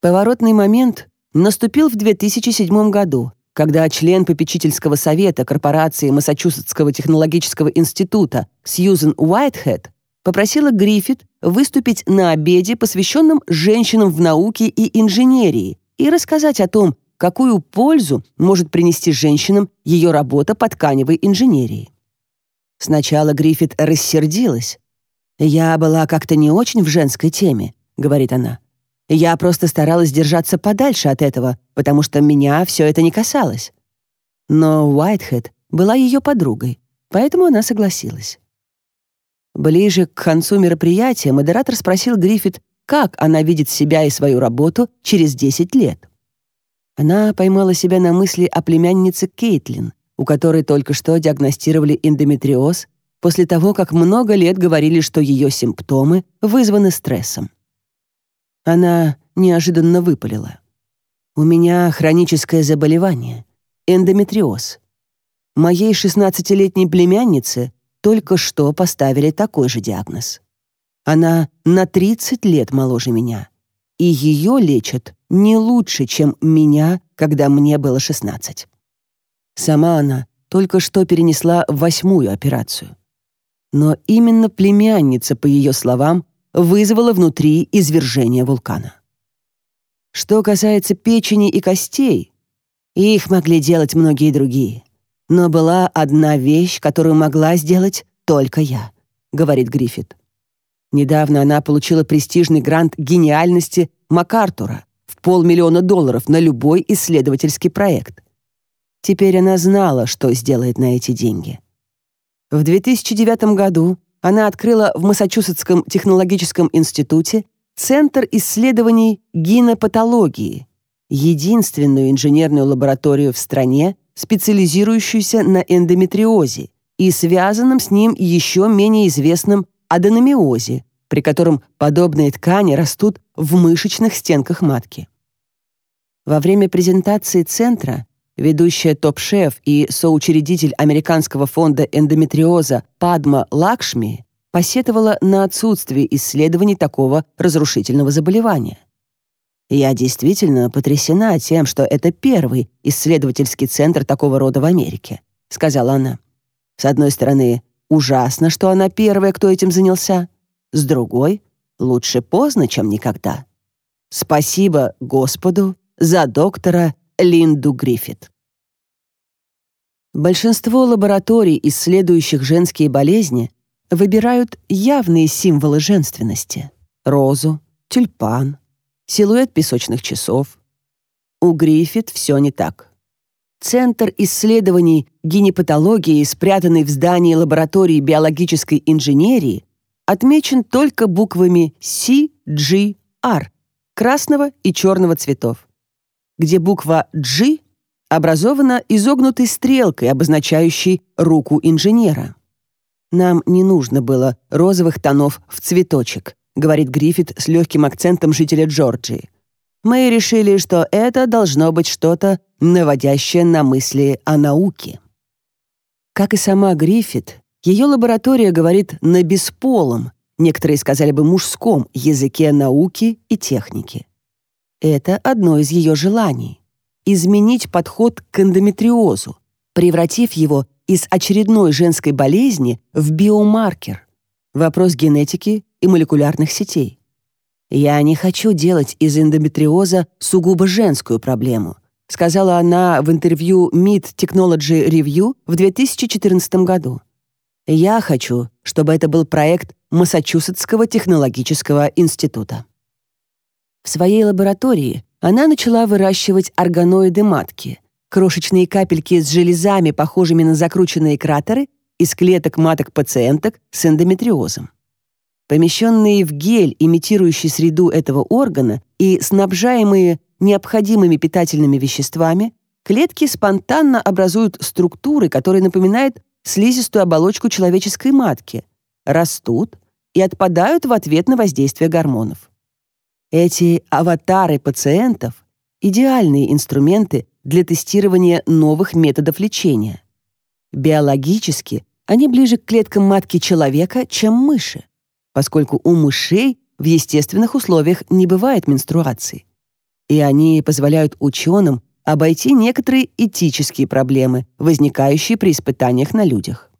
Поворотный момент наступил в 2007 году, когда член попечительского совета корпорации Массачусетского технологического института Сьюзен Уайтхед попросила Гриффит выступить на обеде, посвященном женщинам в науке и инженерии, и рассказать о том, какую пользу может принести женщинам ее работа по тканевой инженерии. Сначала Гриффит рассердилась. «Я была как-то не очень в женской теме», — говорит она. Я просто старалась держаться подальше от этого, потому что меня все это не касалось. Но Уайтхед была ее подругой, поэтому она согласилась. Ближе к концу мероприятия модератор спросил Гриффит, как она видит себя и свою работу через 10 лет. Она поймала себя на мысли о племяннице Кейтлин, у которой только что диагностировали эндометриоз после того, как много лет говорили, что ее симптомы вызваны стрессом. Она неожиданно выпалила. «У меня хроническое заболевание — эндометриоз. Моей шестнадцатилетней племяннице только что поставили такой же диагноз. Она на 30 лет моложе меня, и ее лечат не лучше, чем меня, когда мне было 16. Сама она только что перенесла восьмую операцию. Но именно племянница, по ее словам, вызвало внутри извержение вулкана. Что касается печени и костей, их могли делать многие другие. Но была одна вещь, которую могла сделать только я, говорит Гриффит. Недавно она получила престижный грант гениальности МакАртура в полмиллиона долларов на любой исследовательский проект. Теперь она знала, что сделает на эти деньги. В 2009 году она открыла в Массачусетском технологическом институте Центр исследований гинопатологии, единственную инженерную лабораторию в стране, специализирующуюся на эндометриозе и связанном с ним еще менее известном аденомиозе, при котором подобные ткани растут в мышечных стенках матки. Во время презентации центра ведущая топ-шеф и соучредитель Американского фонда эндометриоза Падма Лакшми, посетовала на отсутствие исследований такого разрушительного заболевания. Я действительно потрясена тем, что это первый исследовательский центр такого рода в Америке, сказала она. С одной стороны, ужасно, что она первая, кто этим занялся. С другой, лучше поздно, чем никогда. Спасибо Господу за доктора Линду Гриффит. Большинство лабораторий, исследующих женские болезни, выбирают явные символы женственности — розу, тюльпан, силуэт песочных часов. У Гриффит все не так. Центр исследований гинепатологии, спрятанный в здании лаборатории биологической инженерии, отмечен только буквами CGR красного и черного цветов где буква «G» образована изогнутой стрелкой, обозначающей руку инженера. «Нам не нужно было розовых тонов в цветочек», говорит Гриффит с легким акцентом жителя Джорджии. «Мы решили, что это должно быть что-то, наводящее на мысли о науке». Как и сама Гриффит, ее лаборатория говорит на бесполом, некоторые сказали бы мужском, языке науки и техники. Это одно из ее желаний — изменить подход к эндометриозу, превратив его из очередной женской болезни в биомаркер. Вопрос генетики и молекулярных сетей. «Я не хочу делать из эндометриоза сугубо женскую проблему», сказала она в интервью Mid Technology Review в 2014 году. «Я хочу, чтобы это был проект Массачусетского технологического института». В своей лаборатории она начала выращивать органоиды матки, крошечные капельки с железами, похожими на закрученные кратеры, из клеток маток пациенток с эндометриозом. Помещенные в гель, имитирующий среду этого органа, и снабжаемые необходимыми питательными веществами, клетки спонтанно образуют структуры, которые напоминают слизистую оболочку человеческой матки, растут и отпадают в ответ на воздействие гормонов. Эти аватары пациентов – идеальные инструменты для тестирования новых методов лечения. Биологически они ближе к клеткам матки человека, чем мыши, поскольку у мышей в естественных условиях не бывает менструации. И они позволяют ученым обойти некоторые этические проблемы, возникающие при испытаниях на людях.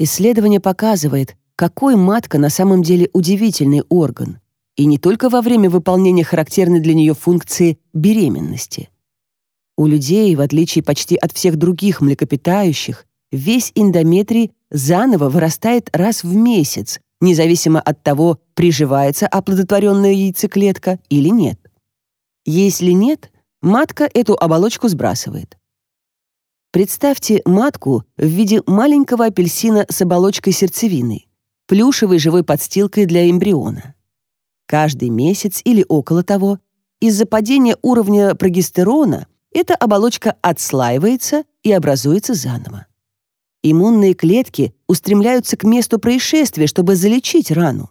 Исследование показывает, какой матка на самом деле удивительный орган, и не только во время выполнения характерной для нее функции беременности. У людей, в отличие почти от всех других млекопитающих, весь эндометрий заново вырастает раз в месяц, независимо от того, приживается оплодотворенная яйцеклетка или нет. Если нет, матка эту оболочку сбрасывает. Представьте матку в виде маленького апельсина с оболочкой сердцевины, плюшевой живой подстилкой для эмбриона каждый месяц или около того, из-за падения уровня прогестерона эта оболочка отслаивается и образуется заново. Иммунные клетки устремляются к месту происшествия, чтобы залечить рану.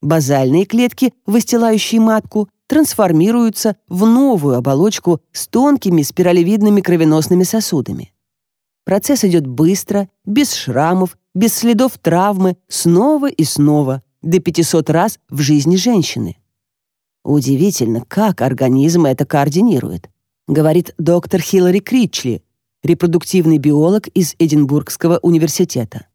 Базальные клетки, выстилающие матку, трансформируются в новую оболочку с тонкими спиралевидными кровеносными сосудами. Процесс идет быстро, без шрамов, без следов травмы, снова и снова, до 500 раз в жизни женщины. Удивительно, как организм это координирует, говорит доктор Хиллари Кричли, репродуктивный биолог из Эдинбургского университета.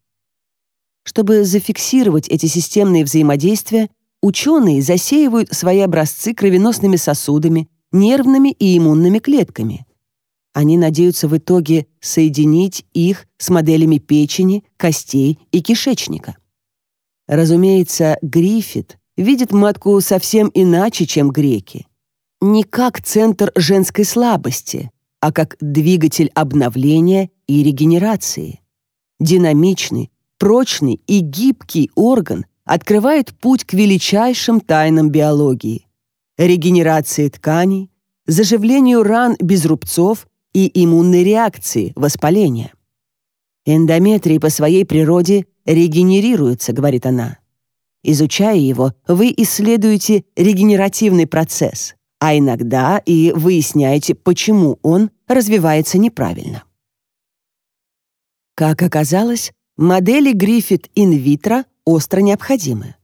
Чтобы зафиксировать эти системные взаимодействия, ученые засеивают свои образцы кровеносными сосудами, нервными и иммунными клетками. Они надеются в итоге соединить их с моделями печени, костей и кишечника. Разумеется, Гриффит видит матку совсем иначе, чем греки. Не как центр женской слабости, а как двигатель обновления и регенерации. Динамичный, прочный и гибкий орган открывает путь к величайшим тайнам биологии — регенерации тканей, заживлению ран без рубцов и иммунной реакции, воспаления. Эндометрий по своей природе регенерируется, говорит она. Изучая его, вы исследуете регенеративный процесс, а иногда и выясняете, почему он развивается неправильно. Как оказалось, модели Гриффит инвитро остро необходимы.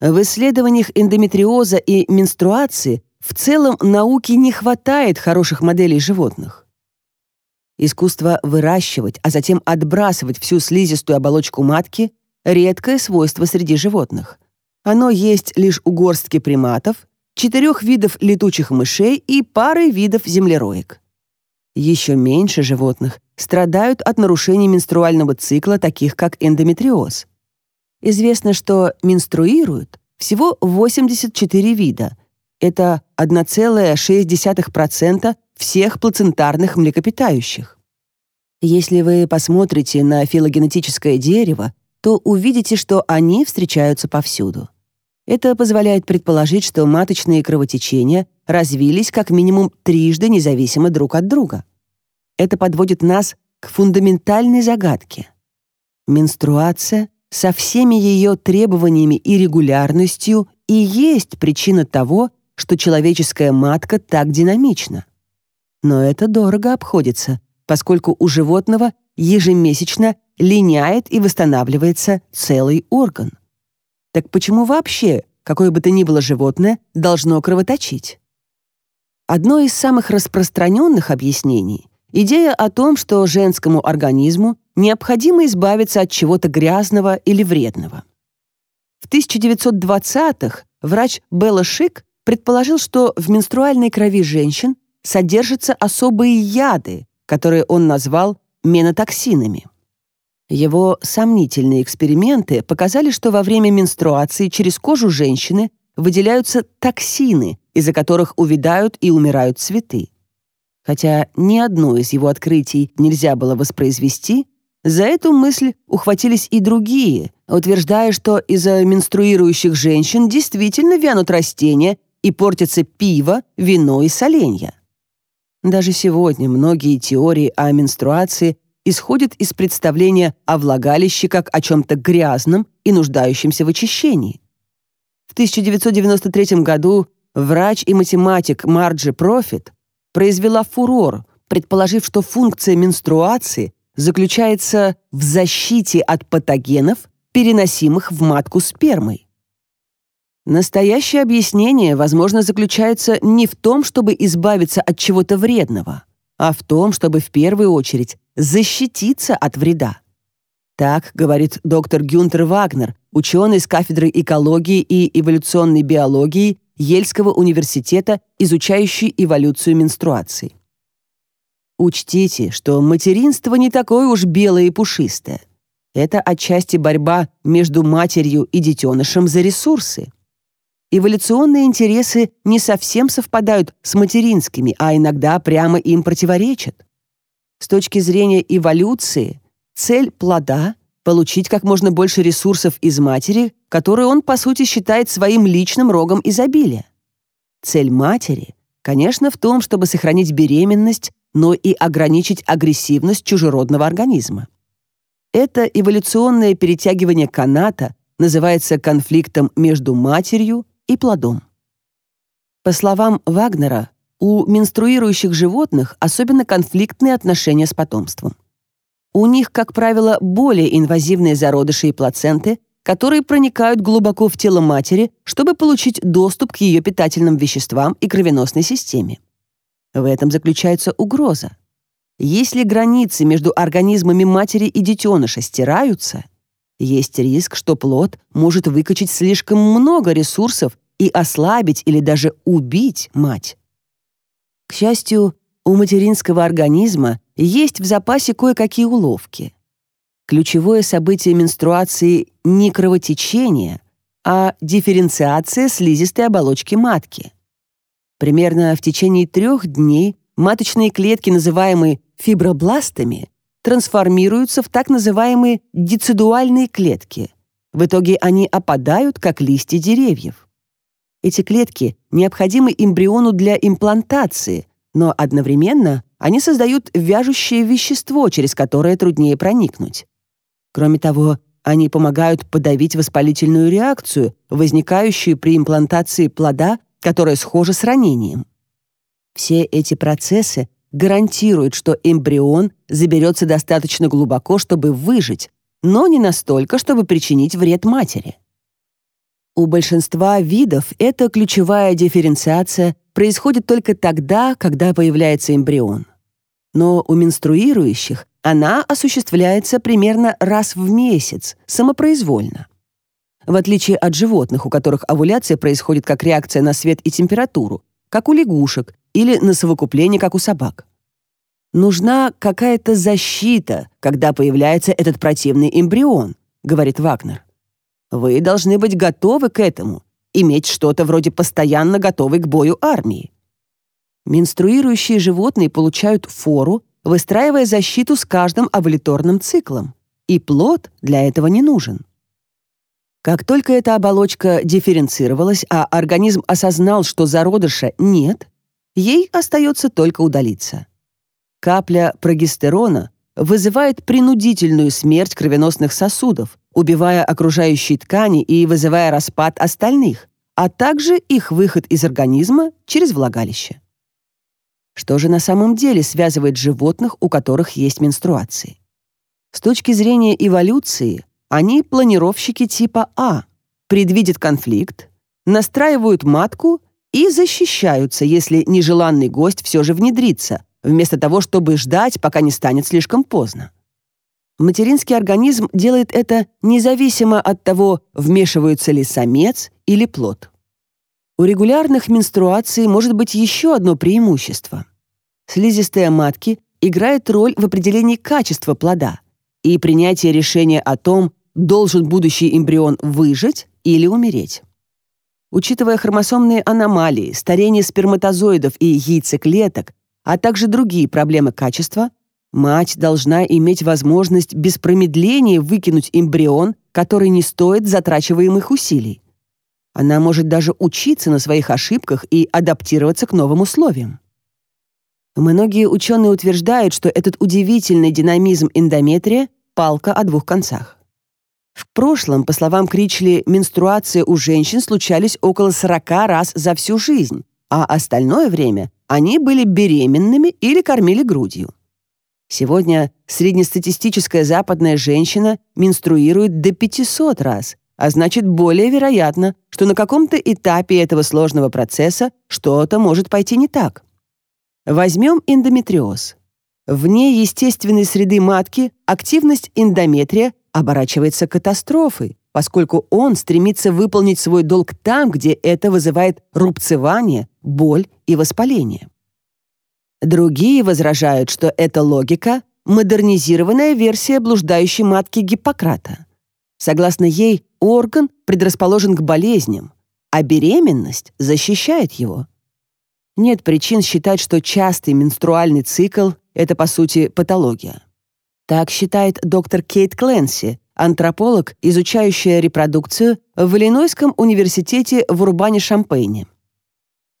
В исследованиях эндометриоза и менструации в целом науке не хватает хороших моделей животных. Искусство выращивать, а затем отбрасывать всю слизистую оболочку матки — редкое свойство среди животных. Оно есть лишь у горстки приматов, четырех видов летучих мышей и пары видов землероек. Еще меньше животных страдают от нарушений менструального цикла, таких как эндометриоз. Известно, что менструируют всего 84 вида. Это 1,6% всех плацентарных млекопитающих. Если вы посмотрите на филогенетическое дерево, то увидите, что они встречаются повсюду. Это позволяет предположить, что маточные кровотечения развились как минимум трижды независимо друг от друга. Это подводит нас к фундаментальной загадке. Менструация со всеми ее требованиями и регулярностью и есть причина того, что человеческая матка так динамична но это дорого обходится, поскольку у животного ежемесячно линяет и восстанавливается целый орган. Так почему вообще какое бы то ни было животное должно кровоточить? Одно из самых распространенных объяснений — идея о том, что женскому организму необходимо избавиться от чего-то грязного или вредного. В 1920-х врач Белла Шик предположил, что в менструальной крови женщин содержатся особые яды, которые он назвал менотоксинами. Его сомнительные эксперименты показали, что во время менструации через кожу женщины выделяются токсины, из-за которых увядают и умирают цветы. Хотя ни одно из его открытий нельзя было воспроизвести, за эту мысль ухватились и другие, утверждая, что из-за менструирующих женщин действительно вянут растения и портятся пиво, вино и соленья. Даже сегодня многие теории о менструации исходят из представления о влагалище как о чем-то грязном и нуждающемся в очищении. В 1993 году врач и математик Марджи Профит произвела фурор, предположив, что функция менструации заключается в защите от патогенов, переносимых в матку спермой. Настоящее объяснение, возможно, заключается не в том, чтобы избавиться от чего-то вредного, а в том, чтобы в первую очередь защититься от вреда. Так говорит доктор Гюнтер Вагнер, ученый с кафедры экологии и эволюционной биологии Ельского университета, изучающий эволюцию менструаций. Учтите, что материнство не такое уж белое и пушистое. Это отчасти борьба между матерью и детенышем за ресурсы эволюционные интересы не совсем совпадают с материнскими, а иногда прямо им противоречат. С точки зрения эволюции, цель плода — получить как можно больше ресурсов из матери, которую он, по сути, считает своим личным рогом изобилия. Цель матери, конечно, в том, чтобы сохранить беременность, но и ограничить агрессивность чужеродного организма. Это эволюционное перетягивание каната называется конфликтом между матерью и плодом. По словам Вагнера, у менструирующих животных особенно конфликтные отношения с потомством. У них, как правило, более инвазивные зародыши и плаценты, которые проникают глубоко в тело матери, чтобы получить доступ к ее питательным веществам и кровеносной системе. В этом заключается угроза. Если границы между организмами матери и детеныша стираются — есть риск, что плод может выкачать слишком много ресурсов и ослабить или даже убить мать. К счастью, у материнского организма есть в запасе кое-какие уловки. Ключевое событие менструации не кровотечение, а дифференциация слизистой оболочки матки. Примерно в течение трех дней маточные клетки, называемые фибробластами, трансформируются в так называемые децидуальные клетки. В итоге они опадают, как листья деревьев. Эти клетки необходимы эмбриону для имплантации, но одновременно они создают вяжущее вещество, через которое труднее проникнуть. Кроме того, они помогают подавить воспалительную реакцию, возникающую при имплантации плода, которая схожа с ранением. Все эти процессы гарантирует, что эмбрион заберется достаточно глубоко, чтобы выжить, но не настолько, чтобы причинить вред матери. У большинства видов эта ключевая дифференциация происходит только тогда, когда появляется эмбрион. Но у менструирующих она осуществляется примерно раз в месяц, самопроизвольно. В отличие от животных, у которых овуляция происходит как реакция на свет и температуру, как у лягушек или на совокупление, как у собак. «Нужна какая-то защита, когда появляется этот противный эмбрион», — говорит Вагнер. «Вы должны быть готовы к этому, иметь что-то вроде постоянно готовой к бою армии». Менструирующие животные получают фору, выстраивая защиту с каждым овуляторным циклом, и плод для этого не нужен. Как только эта оболочка дифференцировалась, а организм осознал, что зародыша нет, ей остается только удалиться. Капля прогестерона вызывает принудительную смерть кровеносных сосудов, убивая окружающие ткани и вызывая распад остальных, а также их выход из организма через влагалище. Что же на самом деле связывает животных, у которых есть менструации? С точки зрения эволюции, они планировщики типа А, предвидят конфликт, настраивают матку и защищаются, если нежеланный гость все же внедрится, вместо того, чтобы ждать, пока не станет слишком поздно. Материнский организм делает это независимо от того, вмешиваются ли самец или плод. У регулярных менструаций может быть еще одно преимущество. Слизистая матки играет роль в определении качества плода и принятии решения о том, должен будущий эмбрион выжить или умереть. Учитывая хромосомные аномалии, старение сперматозоидов и яйцеклеток, а также другие проблемы качества, мать должна иметь возможность без промедления выкинуть эмбрион, который не стоит затрачиваемых усилий. Она может даже учиться на своих ошибках и адаптироваться к новым условиям. Многие ученые утверждают, что этот удивительный динамизм эндометрия — палка о двух концах. В прошлом, по словам Кричли, менструации у женщин случались около 40 раз за всю жизнь, а остальное время они были беременными или кормили грудью. Сегодня среднестатистическая западная женщина менструирует до 500 раз, а значит более вероятно, что на каком-то этапе этого сложного процесса что-то может пойти не так. Возьмем эндометриоз. Вне естественной среды матки активность эндометрия оборачивается катастрофой, поскольку он стремится выполнить свой долг там, где это вызывает рубцевание, боль и воспаление. Другие возражают, что эта логика — модернизированная версия блуждающей матки Гиппократа. Согласно ей, орган предрасположен к болезням, а беременность защищает его. Нет причин считать, что частый менструальный цикл — это, по сути, патология. Так считает доктор Кейт Кленси, антрополог, изучающая репродукцию в Иллинойском университете в Урбане-Шампейне.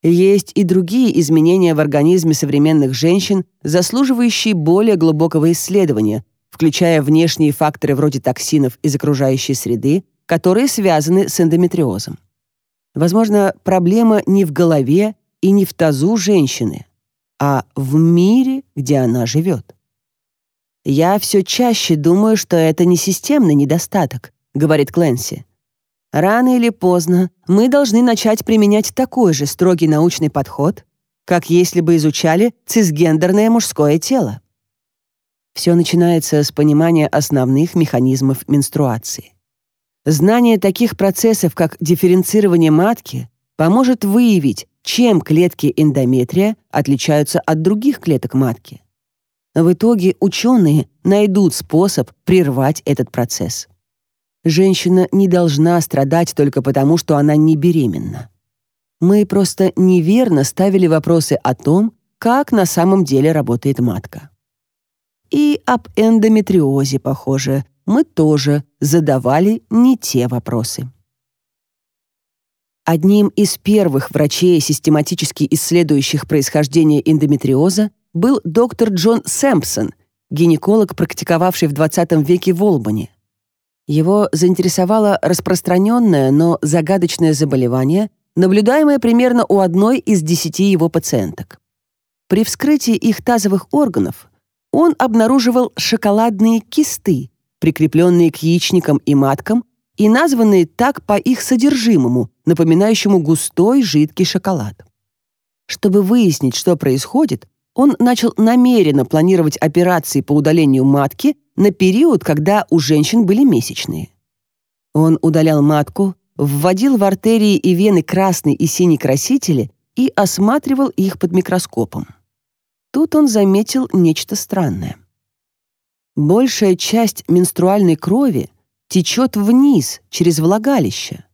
Есть и другие изменения в организме современных женщин, заслуживающие более глубокого исследования, включая внешние факторы вроде токсинов из окружающей среды, которые связаны с эндометриозом. Возможно, проблема не в голове и не в тазу женщины, а в мире, где она живет. «Я все чаще думаю, что это не системный недостаток», — говорит Кленси. «Рано или поздно мы должны начать применять такой же строгий научный подход, как если бы изучали цисгендерное мужское тело». Все начинается с понимания основных механизмов менструации. Знание таких процессов, как дифференцирование матки, поможет выявить, чем клетки эндометрия отличаются от других клеток матки. В итоге ученые найдут способ прервать этот процесс. Женщина не должна страдать только потому, что она не беременна. Мы просто неверно ставили вопросы о том, как на самом деле работает матка. И об эндометриозе, похоже, мы тоже задавали не те вопросы. Одним из первых врачей, систематически исследующих происхождение эндометриоза, был доктор Джон Сэмпсон, гинеколог, практиковавший в 20 веке в Олбани. Его заинтересовало распространенное, но загадочное заболевание, наблюдаемое примерно у одной из десяти его пациенток. При вскрытии их тазовых органов он обнаруживал шоколадные кисты, прикрепленные к яичникам и маткам, и названные так по их содержимому, напоминающему густой жидкий шоколад. Чтобы выяснить, что происходит, он начал намеренно планировать операции по удалению матки на период, когда у женщин были месячные. Он удалял матку, вводил в артерии и вены красный и синий красители и осматривал их под микроскопом. Тут он заметил нечто странное. Большая часть менструальной крови течет вниз через влагалище.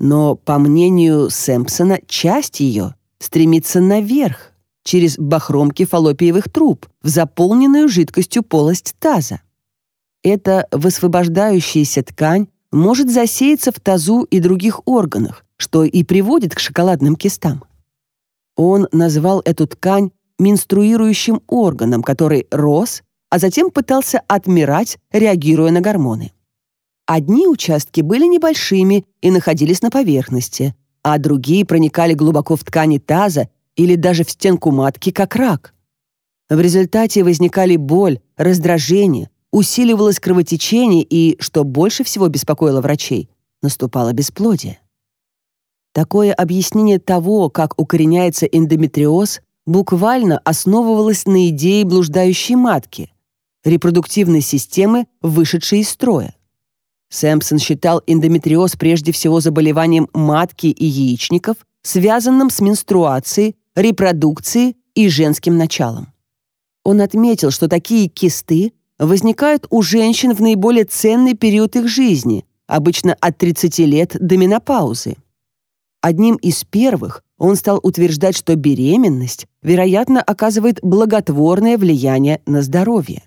Но, по мнению Сэмпсона, часть ее стремится наверх, через бахромки фаллопиевых труб в заполненную жидкостью полость таза. Эта высвобождающаяся ткань может засеяться в тазу и других органах, что и приводит к шоколадным кистам. Он назвал эту ткань менструирующим органом, который рос, а затем пытался отмирать, реагируя на гормоны. Одни участки были небольшими и находились на поверхности, а другие проникали глубоко в ткани таза или даже в стенку матки, как рак. В результате возникали боль, раздражение, усиливалось кровотечение и, что больше всего беспокоило врачей, наступало бесплодие. Такое объяснение того, как укореняется эндометриоз, буквально основывалось на идее блуждающей матки, репродуктивной системы, вышедшей из строя. Сэмпсон считал эндометриоз прежде всего заболеванием матки и яичников, связанным с менструацией, репродукции и женским началом. Он отметил, что такие кисты возникают у женщин в наиболее ценный период их жизни, обычно от 30 лет до менопаузы. Одним из первых он стал утверждать, что беременность, вероятно, оказывает благотворное влияние на здоровье.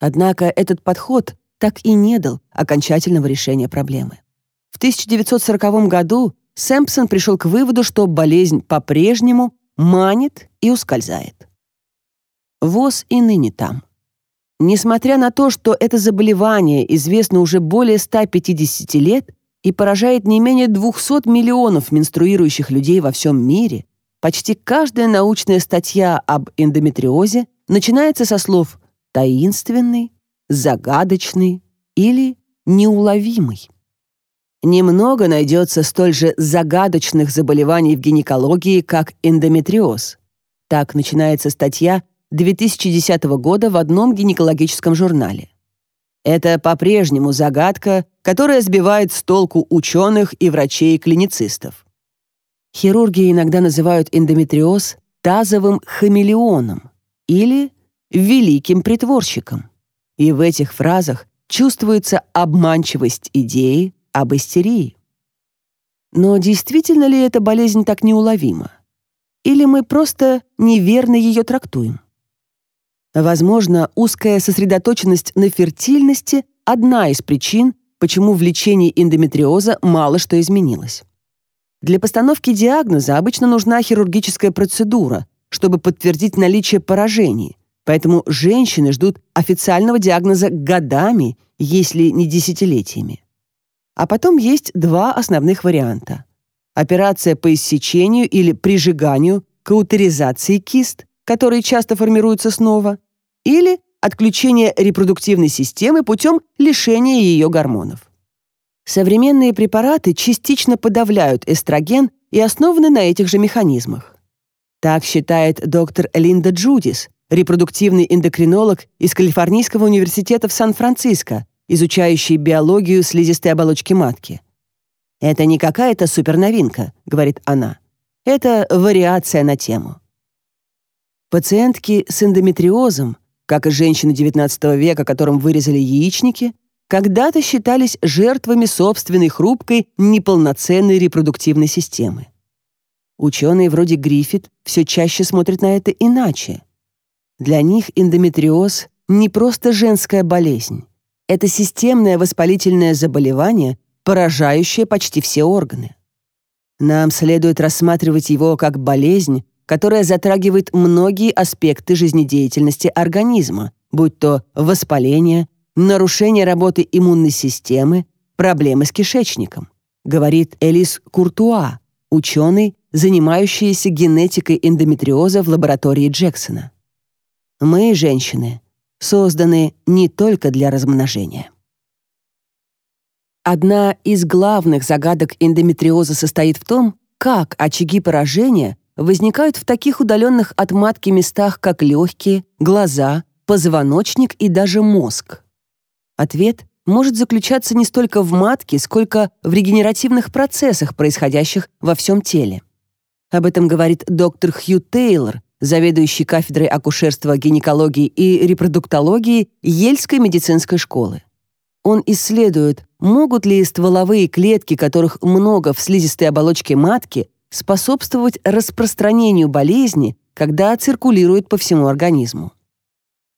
Однако этот подход так и не дал окончательного решения проблемы. В 1940 году Сэмпсон пришел к выводу, что болезнь по-прежнему манит и ускользает. ВОЗ и ныне там. Несмотря на то, что это заболевание известно уже более 150 лет и поражает не менее 200 миллионов менструирующих людей во всем мире, почти каждая научная статья об эндометриозе начинается со слов «таинственный», «загадочный» или «неуловимый». Немного найдется столь же загадочных заболеваний в гинекологии, как эндометриоз. Так начинается статья 2010 года в одном гинекологическом журнале. Это по-прежнему загадка, которая сбивает с толку ученых и врачей-клиницистов. Хирурги иногда называют эндометриоз тазовым хамелеоном или великим притворщиком. И в этих фразах чувствуется обманчивость идеи, об истерии. Но действительно ли эта болезнь так неуловима? Или мы просто неверно ее трактуем? Возможно, узкая сосредоточенность на фертильности – одна из причин, почему в лечении эндометриоза мало что изменилось. Для постановки диагноза обычно нужна хирургическая процедура, чтобы подтвердить наличие поражений, поэтому женщины ждут официального диагноза годами, если не десятилетиями. А потом есть два основных варианта. Операция по иссечению или прижиганию, каутеризации кист, которые часто формируются снова, или отключение репродуктивной системы путем лишения ее гормонов. Современные препараты частично подавляют эстроген и основаны на этих же механизмах. Так считает доктор Линда Джудис, репродуктивный эндокринолог из Калифорнийского университета в Сан-Франциско, изучающий биологию слизистой оболочки матки. «Это не какая-то суперновинка», — говорит она. «Это вариация на тему». Пациентки с эндометриозом, как и женщины XIX века, которым вырезали яичники, когда-то считались жертвами собственной хрупкой, неполноценной репродуктивной системы. Ученые вроде Гриффит все чаще смотрят на это иначе. Для них эндометриоз — не просто женская болезнь. Это системное воспалительное заболевание, поражающее почти все органы. Нам следует рассматривать его как болезнь, которая затрагивает многие аспекты жизнедеятельности организма, будь то воспаление, нарушение работы иммунной системы, проблемы с кишечником, говорит Элис Куртуа, ученый, занимающийся генетикой эндометриоза в лаборатории Джексона. Мы, женщины, созданы не только для размножения. Одна из главных загадок эндометриоза состоит в том, как очаги поражения возникают в таких удаленных от матки местах, как легкие, глаза, позвоночник и даже мозг. Ответ может заключаться не столько в матке, сколько в регенеративных процессах, происходящих во всем теле. Об этом говорит доктор Хью Тейлор, заведующий кафедрой акушерства, гинекологии и репродуктологии Ельской медицинской школы. Он исследует, могут ли стволовые клетки, которых много в слизистой оболочке матки, способствовать распространению болезни, когда циркулирует по всему организму.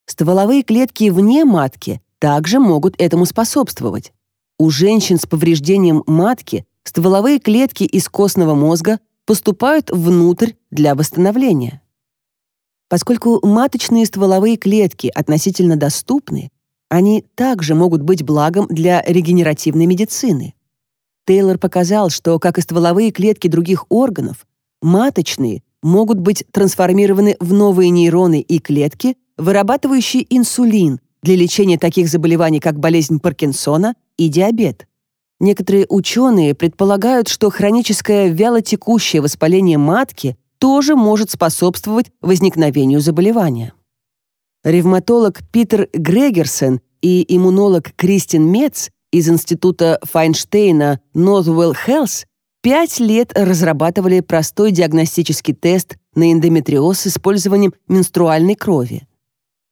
Стволовые клетки вне матки также могут этому способствовать. У женщин с повреждением матки стволовые клетки из костного мозга поступают внутрь для восстановления. Поскольку маточные стволовые клетки относительно доступны, они также могут быть благом для регенеративной медицины. Тейлор показал, что, как и стволовые клетки других органов, маточные могут быть трансформированы в новые нейроны и клетки, вырабатывающие инсулин для лечения таких заболеваний, как болезнь Паркинсона и диабет. Некоторые ученые предполагают, что хроническое вялотекущее воспаление матки тоже может способствовать возникновению заболевания. Ревматолог Питер Грегерсон и иммунолог Кристин Мец из Института Файнштейна Northwell Health пять лет разрабатывали простой диагностический тест на эндометриоз с использованием менструальной крови.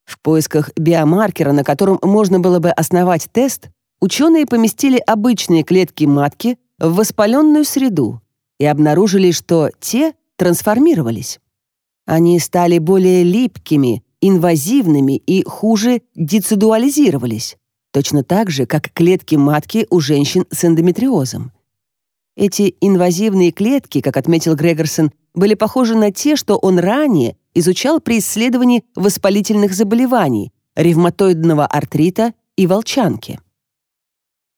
В поисках биомаркера, на котором можно было бы основать тест, ученые поместили обычные клетки матки в воспаленную среду и обнаружили, что те трансформировались. Они стали более липкими, инвазивными и хуже децидуализировались, точно так же, как клетки матки у женщин с эндометриозом. Эти инвазивные клетки, как отметил Грегорсон, были похожи на те, что он ранее изучал при исследовании воспалительных заболеваний, ревматоидного артрита и волчанки.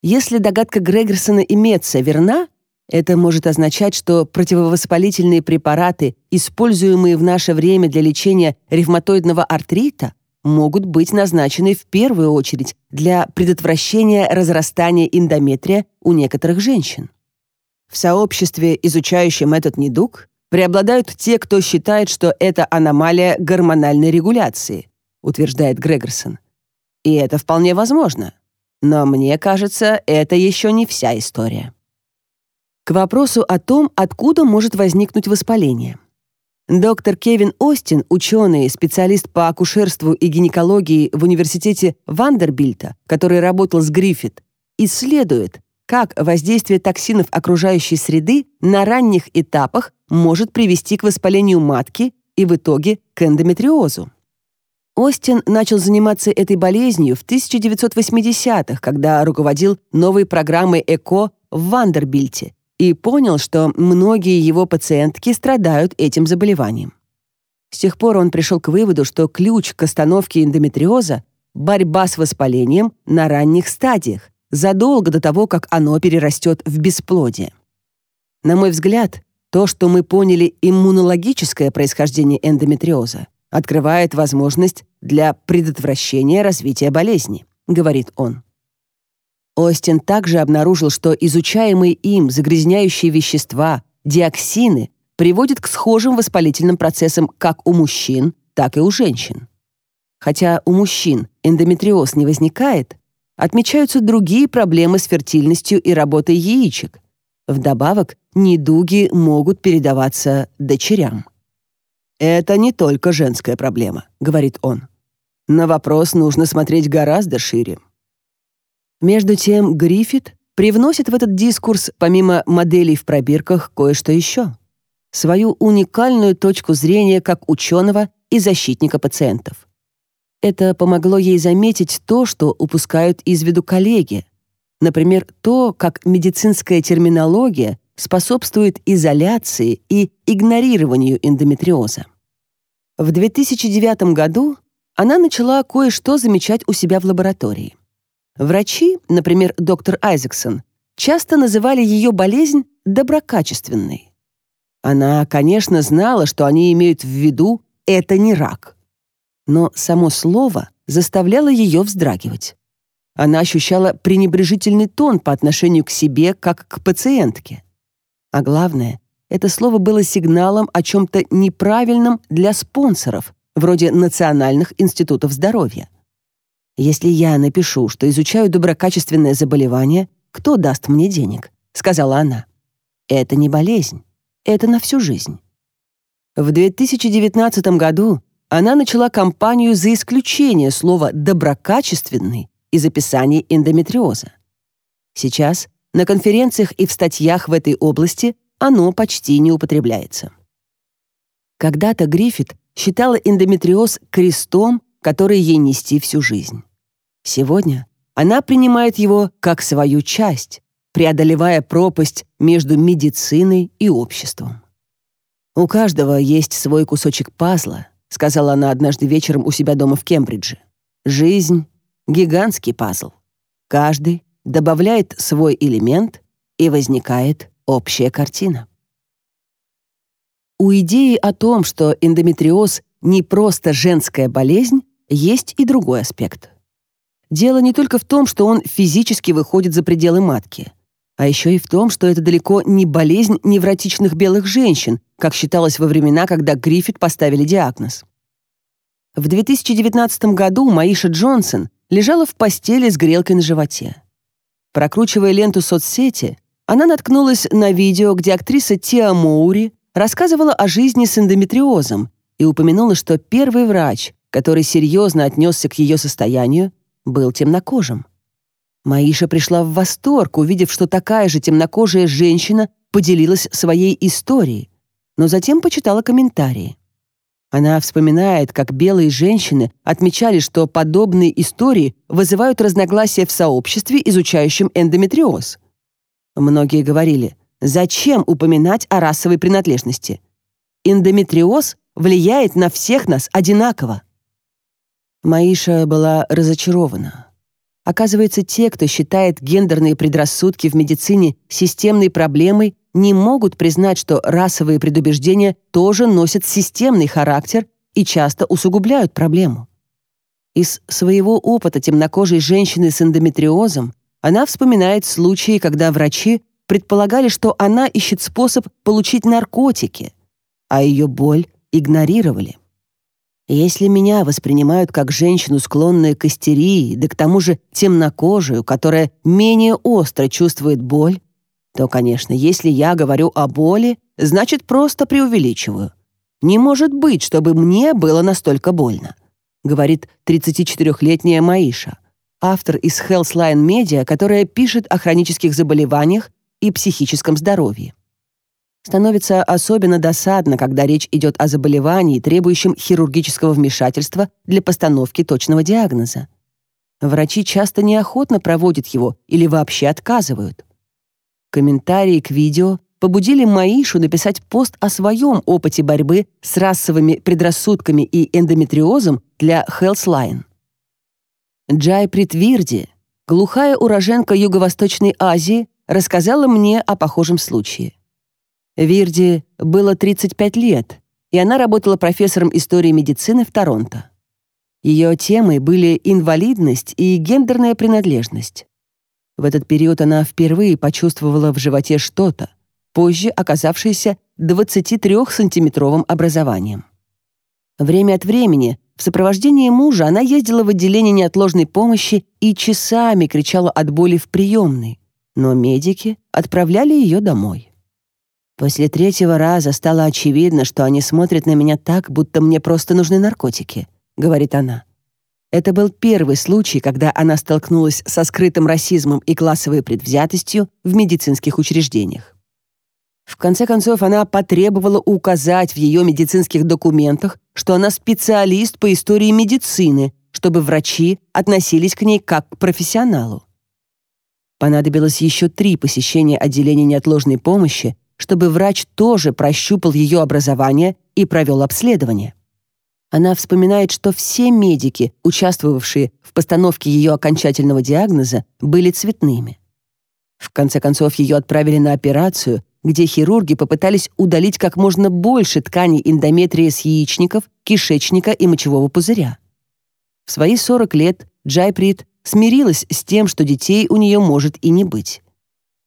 Если догадка Грегорсона имеется верна, это может означать, что противовоспалительные препараты, используемые в наше время для лечения ревматоидного артрита, могут быть назначены в первую очередь для предотвращения разрастания эндометрия у некоторых женщин. В сообществе, изучающем этот недуг, преобладают те, кто считает, что это аномалия гормональной регуляции, утверждает Грегорсон. И это вполне возможно. Но мне кажется, это еще не вся история к вопросу о том, откуда может возникнуть воспаление. Доктор Кевин Остин, ученый, специалист по акушерству и гинекологии в университете Вандербильта, который работал с Гриффит, исследует, как воздействие токсинов окружающей среды на ранних этапах может привести к воспалению матки и в итоге к эндометриозу. Остин начал заниматься этой болезнью в 1980-х, когда руководил новой программой ЭКО в Вандербильте и понял, что многие его пациентки страдают этим заболеванием. С тех пор он пришел к выводу, что ключ к остановке эндометриоза — борьба с воспалением на ранних стадиях, задолго до того, как оно перерастет в бесплодие. На мой взгляд, то, что мы поняли иммунологическое происхождение эндометриоза, открывает возможность для предотвращения развития болезни, говорит он. Остин также обнаружил, что изучаемые им загрязняющие вещества, диоксины, приводят к схожим воспалительным процессам как у мужчин, так и у женщин. Хотя у мужчин эндометриоз не возникает, отмечаются другие проблемы с фертильностью и работой яичек. Вдобавок, недуги могут передаваться дочерям. «Это не только женская проблема», — говорит он. «На вопрос нужно смотреть гораздо шире. Между тем Гриффит привносит в этот дискурс, помимо моделей в пробирках, кое-что еще. Свою уникальную точку зрения как ученого и защитника пациентов. Это помогло ей заметить то, что упускают из виду коллеги. Например, то, как медицинская терминология способствует изоляции и игнорированию эндометриоза. В 2009 году она начала кое-что замечать у себя в лаборатории. Врачи, например, доктор Айзексон, часто называли ее болезнь доброкачественной. Она, конечно, знала, что они имеют в виду «это не рак». Но само слово заставляло ее вздрагивать. Она ощущала пренебрежительный тон по отношению к себе, как к пациентке. А главное, это слово было сигналом о чем-то неправильном для спонсоров, вроде национальных институтов здоровья. «Если я напишу, что изучаю доброкачественное заболевание, кто даст мне денег?» — сказала она. «Это не болезнь. Это на всю жизнь». В 2019 году она начала кампанию за исключение слова «доброкачественный» из описаний эндометриоза. Сейчас на конференциях и в статьях в этой области оно почти не употребляется. Когда-то Гриффит считала эндометриоз крестом который ей нести всю жизнь. Сегодня она принимает его как свою часть, преодолевая пропасть между медициной и обществом. «У каждого есть свой кусочек пазла», сказала она однажды вечером у себя дома в Кембридже. «Жизнь — гигантский пазл. Каждый добавляет свой элемент, и возникает общая картина». У идеи о том, что эндометриоз — не просто женская болезнь, есть и другой аспект. Дело не только в том, что он физически выходит за пределы матки, а еще и в том, что это далеко не болезнь невротичных белых женщин, как считалось во времена, когда Гриффит поставили диагноз. В 2019 году Маиша Джонсон лежала в постели с грелкой на животе. Прокручивая ленту соцсети, она наткнулась на видео, где актриса Тиа Моури рассказывала о жизни с эндометриозом и упомянула, что первый врач, который серьезно отнесся к ее состоянию, был темнокожим. Маиша пришла в восторг, увидев, что такая же темнокожая женщина поделилась своей историей, но затем почитала комментарии. Она вспоминает, как белые женщины отмечали, что подобные истории вызывают разногласия в сообществе, изучающем эндометриоз. Многие говорили, зачем упоминать о расовой принадлежности? Эндометриоз влияет на всех нас одинаково. Маиша была разочарована. Оказывается, те, кто считает гендерные предрассудки в медицине системной проблемой, не могут признать, что расовые предубеждения тоже носят системный характер и часто усугубляют проблему. Из своего опыта темнокожей женщины с эндометриозом она вспоминает случаи, когда врачи предполагали, что она ищет способ получить наркотики, а ее боль игнорировали. Если меня воспринимают как женщину, склонную к истерии, да к тому же темнокожую, которая менее остро чувствует боль, то, конечно, если я говорю о боли, значит, просто преувеличиваю. Не может быть, чтобы мне было настолько больно, говорит 34-летняя Маиша, автор из Healthline Media, которая пишет о хронических заболеваниях и психическом здоровье становится особенно досадно, когда речь идет о заболевании, требующем хирургического вмешательства для постановки точного диагноза. Врачи часто неохотно проводят его или вообще отказывают. Комментарии к видео побудили Маишу написать пост о своем опыте борьбы с расовыми предрассудками и эндометриозом для Healthline. Джай Притвирди, глухая уроженка Юго-Восточной Азии, рассказала мне о похожем случае. Вирди было 35 лет, и она работала профессором истории медицины в Торонто. Ее темой были инвалидность и гендерная принадлежность. В этот период она впервые почувствовала в животе что-то, позже оказавшееся 23-сантиметровым образованием. Время от времени, в сопровождении мужа, она ездила в отделение неотложной помощи и часами кричала от боли в приемной, но медики отправляли ее домой. После третьего раза стало очевидно, что они смотрят на меня так, будто мне просто нужны наркотики, говорит она. Это был первый случай, когда она столкнулась со скрытым расизмом и классовой предвзятостью в медицинских учреждениях. В конце концов, она потребовала указать в ее медицинских документах, что она специалист по истории медицины, чтобы врачи относились к ней как к профессионалу. Понадобилось еще три посещения отделения неотложной помощи, чтобы врач тоже прощупал ее образование и провел обследование. Она вспоминает, что все медики, участвовавшие в постановке ее окончательного диагноза, были цветными. В конце концов, ее отправили на операцию, где хирурги попытались удалить как можно больше тканей эндометрия с яичников, кишечника и мочевого пузыря. В свои 40 лет Джайприт смирилась с тем, что детей у нее может и не быть.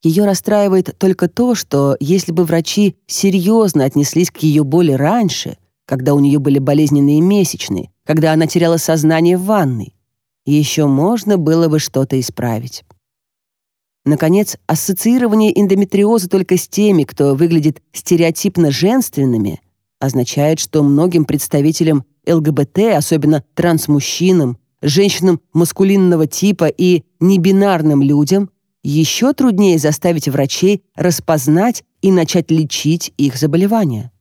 Ее расстраивает только то, что если бы врачи серьезно отнеслись к ее боли раньше, когда у нее были болезненные месячные, когда она теряла сознание в ванной, еще можно было бы что-то исправить. Наконец, ассоциирование эндометриоза только с теми, кто выглядит стереотипно женственными, означает, что многим представителям ЛГБТ, особенно трансмужчинам, женщинам маскулинного типа и небинарным людям еще труднее заставить врачей распознать и начать лечить их заболевания.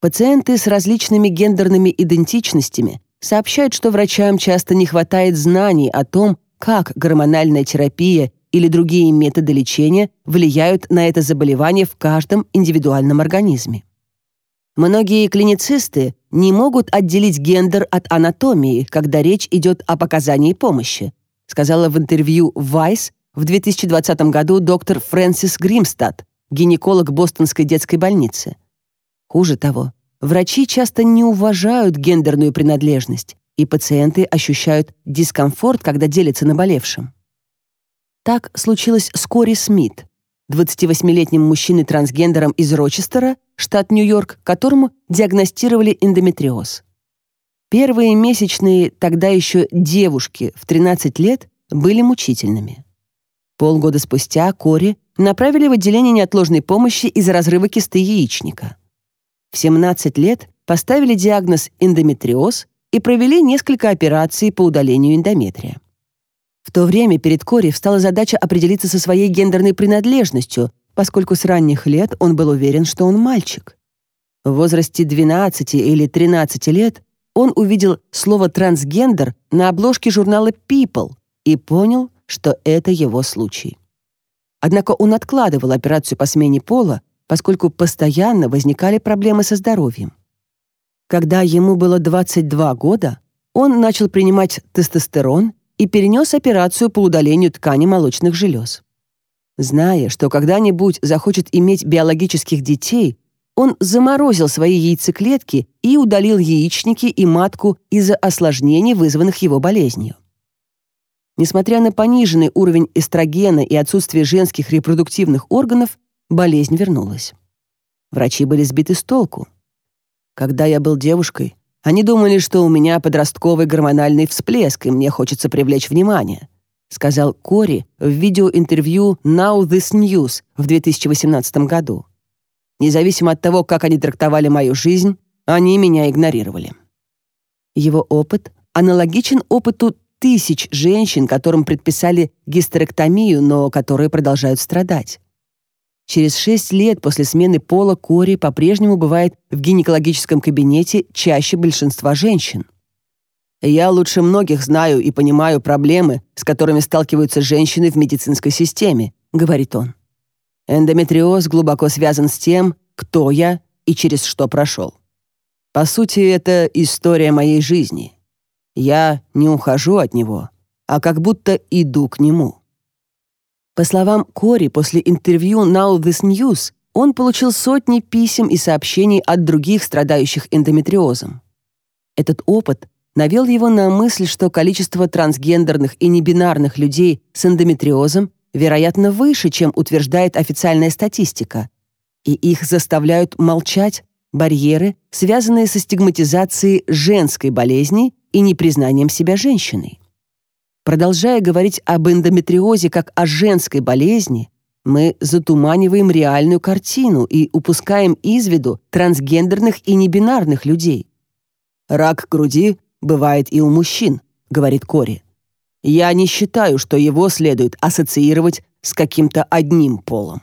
Пациенты с различными гендерными идентичностями сообщают, что врачам часто не хватает знаний о том, как гормональная терапия или другие методы лечения влияют на это заболевание в каждом индивидуальном организме. Многие клиницисты не могут отделить гендер от анатомии, когда речь идет о показании помощи, сказала в интервью Vice. В 2020 году доктор Фрэнсис Гримстад, гинеколог Бостонской детской больницы. Хуже того, врачи часто не уважают гендерную принадлежность, и пациенты ощущают дискомфорт, когда делятся наболевшим. Так случилось с Кори Смит, 28-летним мужчиной-трансгендером из Рочестера, штат Нью-Йорк, которому диагностировали эндометриоз. Первые месячные тогда еще девушки в 13 лет были мучительными. Полгода спустя Кори направили в отделение неотложной помощи из-за разрыва кисты яичника. В 17 лет поставили диагноз эндометриоз и провели несколько операций по удалению эндометрия. В то время перед Кори встала задача определиться со своей гендерной принадлежностью, поскольку с ранних лет он был уверен, что он мальчик. В возрасте 12 или 13 лет он увидел слово «трансгендер» на обложке журнала People и понял, что это его случай. Однако он откладывал операцию по смене пола, поскольку постоянно возникали проблемы со здоровьем. Когда ему было 22 года, он начал принимать тестостерон и перенес операцию по удалению ткани молочных желез. Зная, что когда-нибудь захочет иметь биологических детей, он заморозил свои яйцеклетки и удалил яичники и матку из-за осложнений, вызванных его болезнью. Несмотря на пониженный уровень эстрогена и отсутствие женских репродуктивных органов, болезнь вернулась. Врачи были сбиты с толку. Когда я был девушкой, они думали, что у меня подростковый гормональный всплеск, и мне хочется привлечь внимание, сказал Кори в видеоинтервью Now This News в 2018 году. Независимо от того, как они трактовали мою жизнь, они меня игнорировали. Его опыт аналогичен опыту тысяч женщин, которым предписали гистерэктомию, но которые продолжают страдать. Через шесть лет после смены пола кори по-прежнему бывает в гинекологическом кабинете чаще большинства женщин. Я лучше многих знаю и понимаю проблемы, с которыми сталкиваются женщины в медицинской системе, говорит он. Эндометриоз глубоко связан с тем, кто я и через что прошел. По сути, это история моей жизни. Я не ухожу от него, а как будто иду к нему. По словам Кори, после интервью Now This News он получил сотни писем и сообщений от других страдающих эндометриозом. Этот опыт навел его на мысль, что количество трансгендерных и небинарных людей с эндометриозом вероятно выше, чем утверждает официальная статистика, и их заставляют молчать барьеры, связанные со стигматизацией женской болезни и непризнанием себя женщиной. Продолжая говорить об эндометриозе как о женской болезни, мы затуманиваем реальную картину и упускаем из виду трансгендерных и небинарных людей. «Рак груди бывает и у мужчин», — говорит Кори. «Я не считаю, что его следует ассоциировать с каким-то одним полом».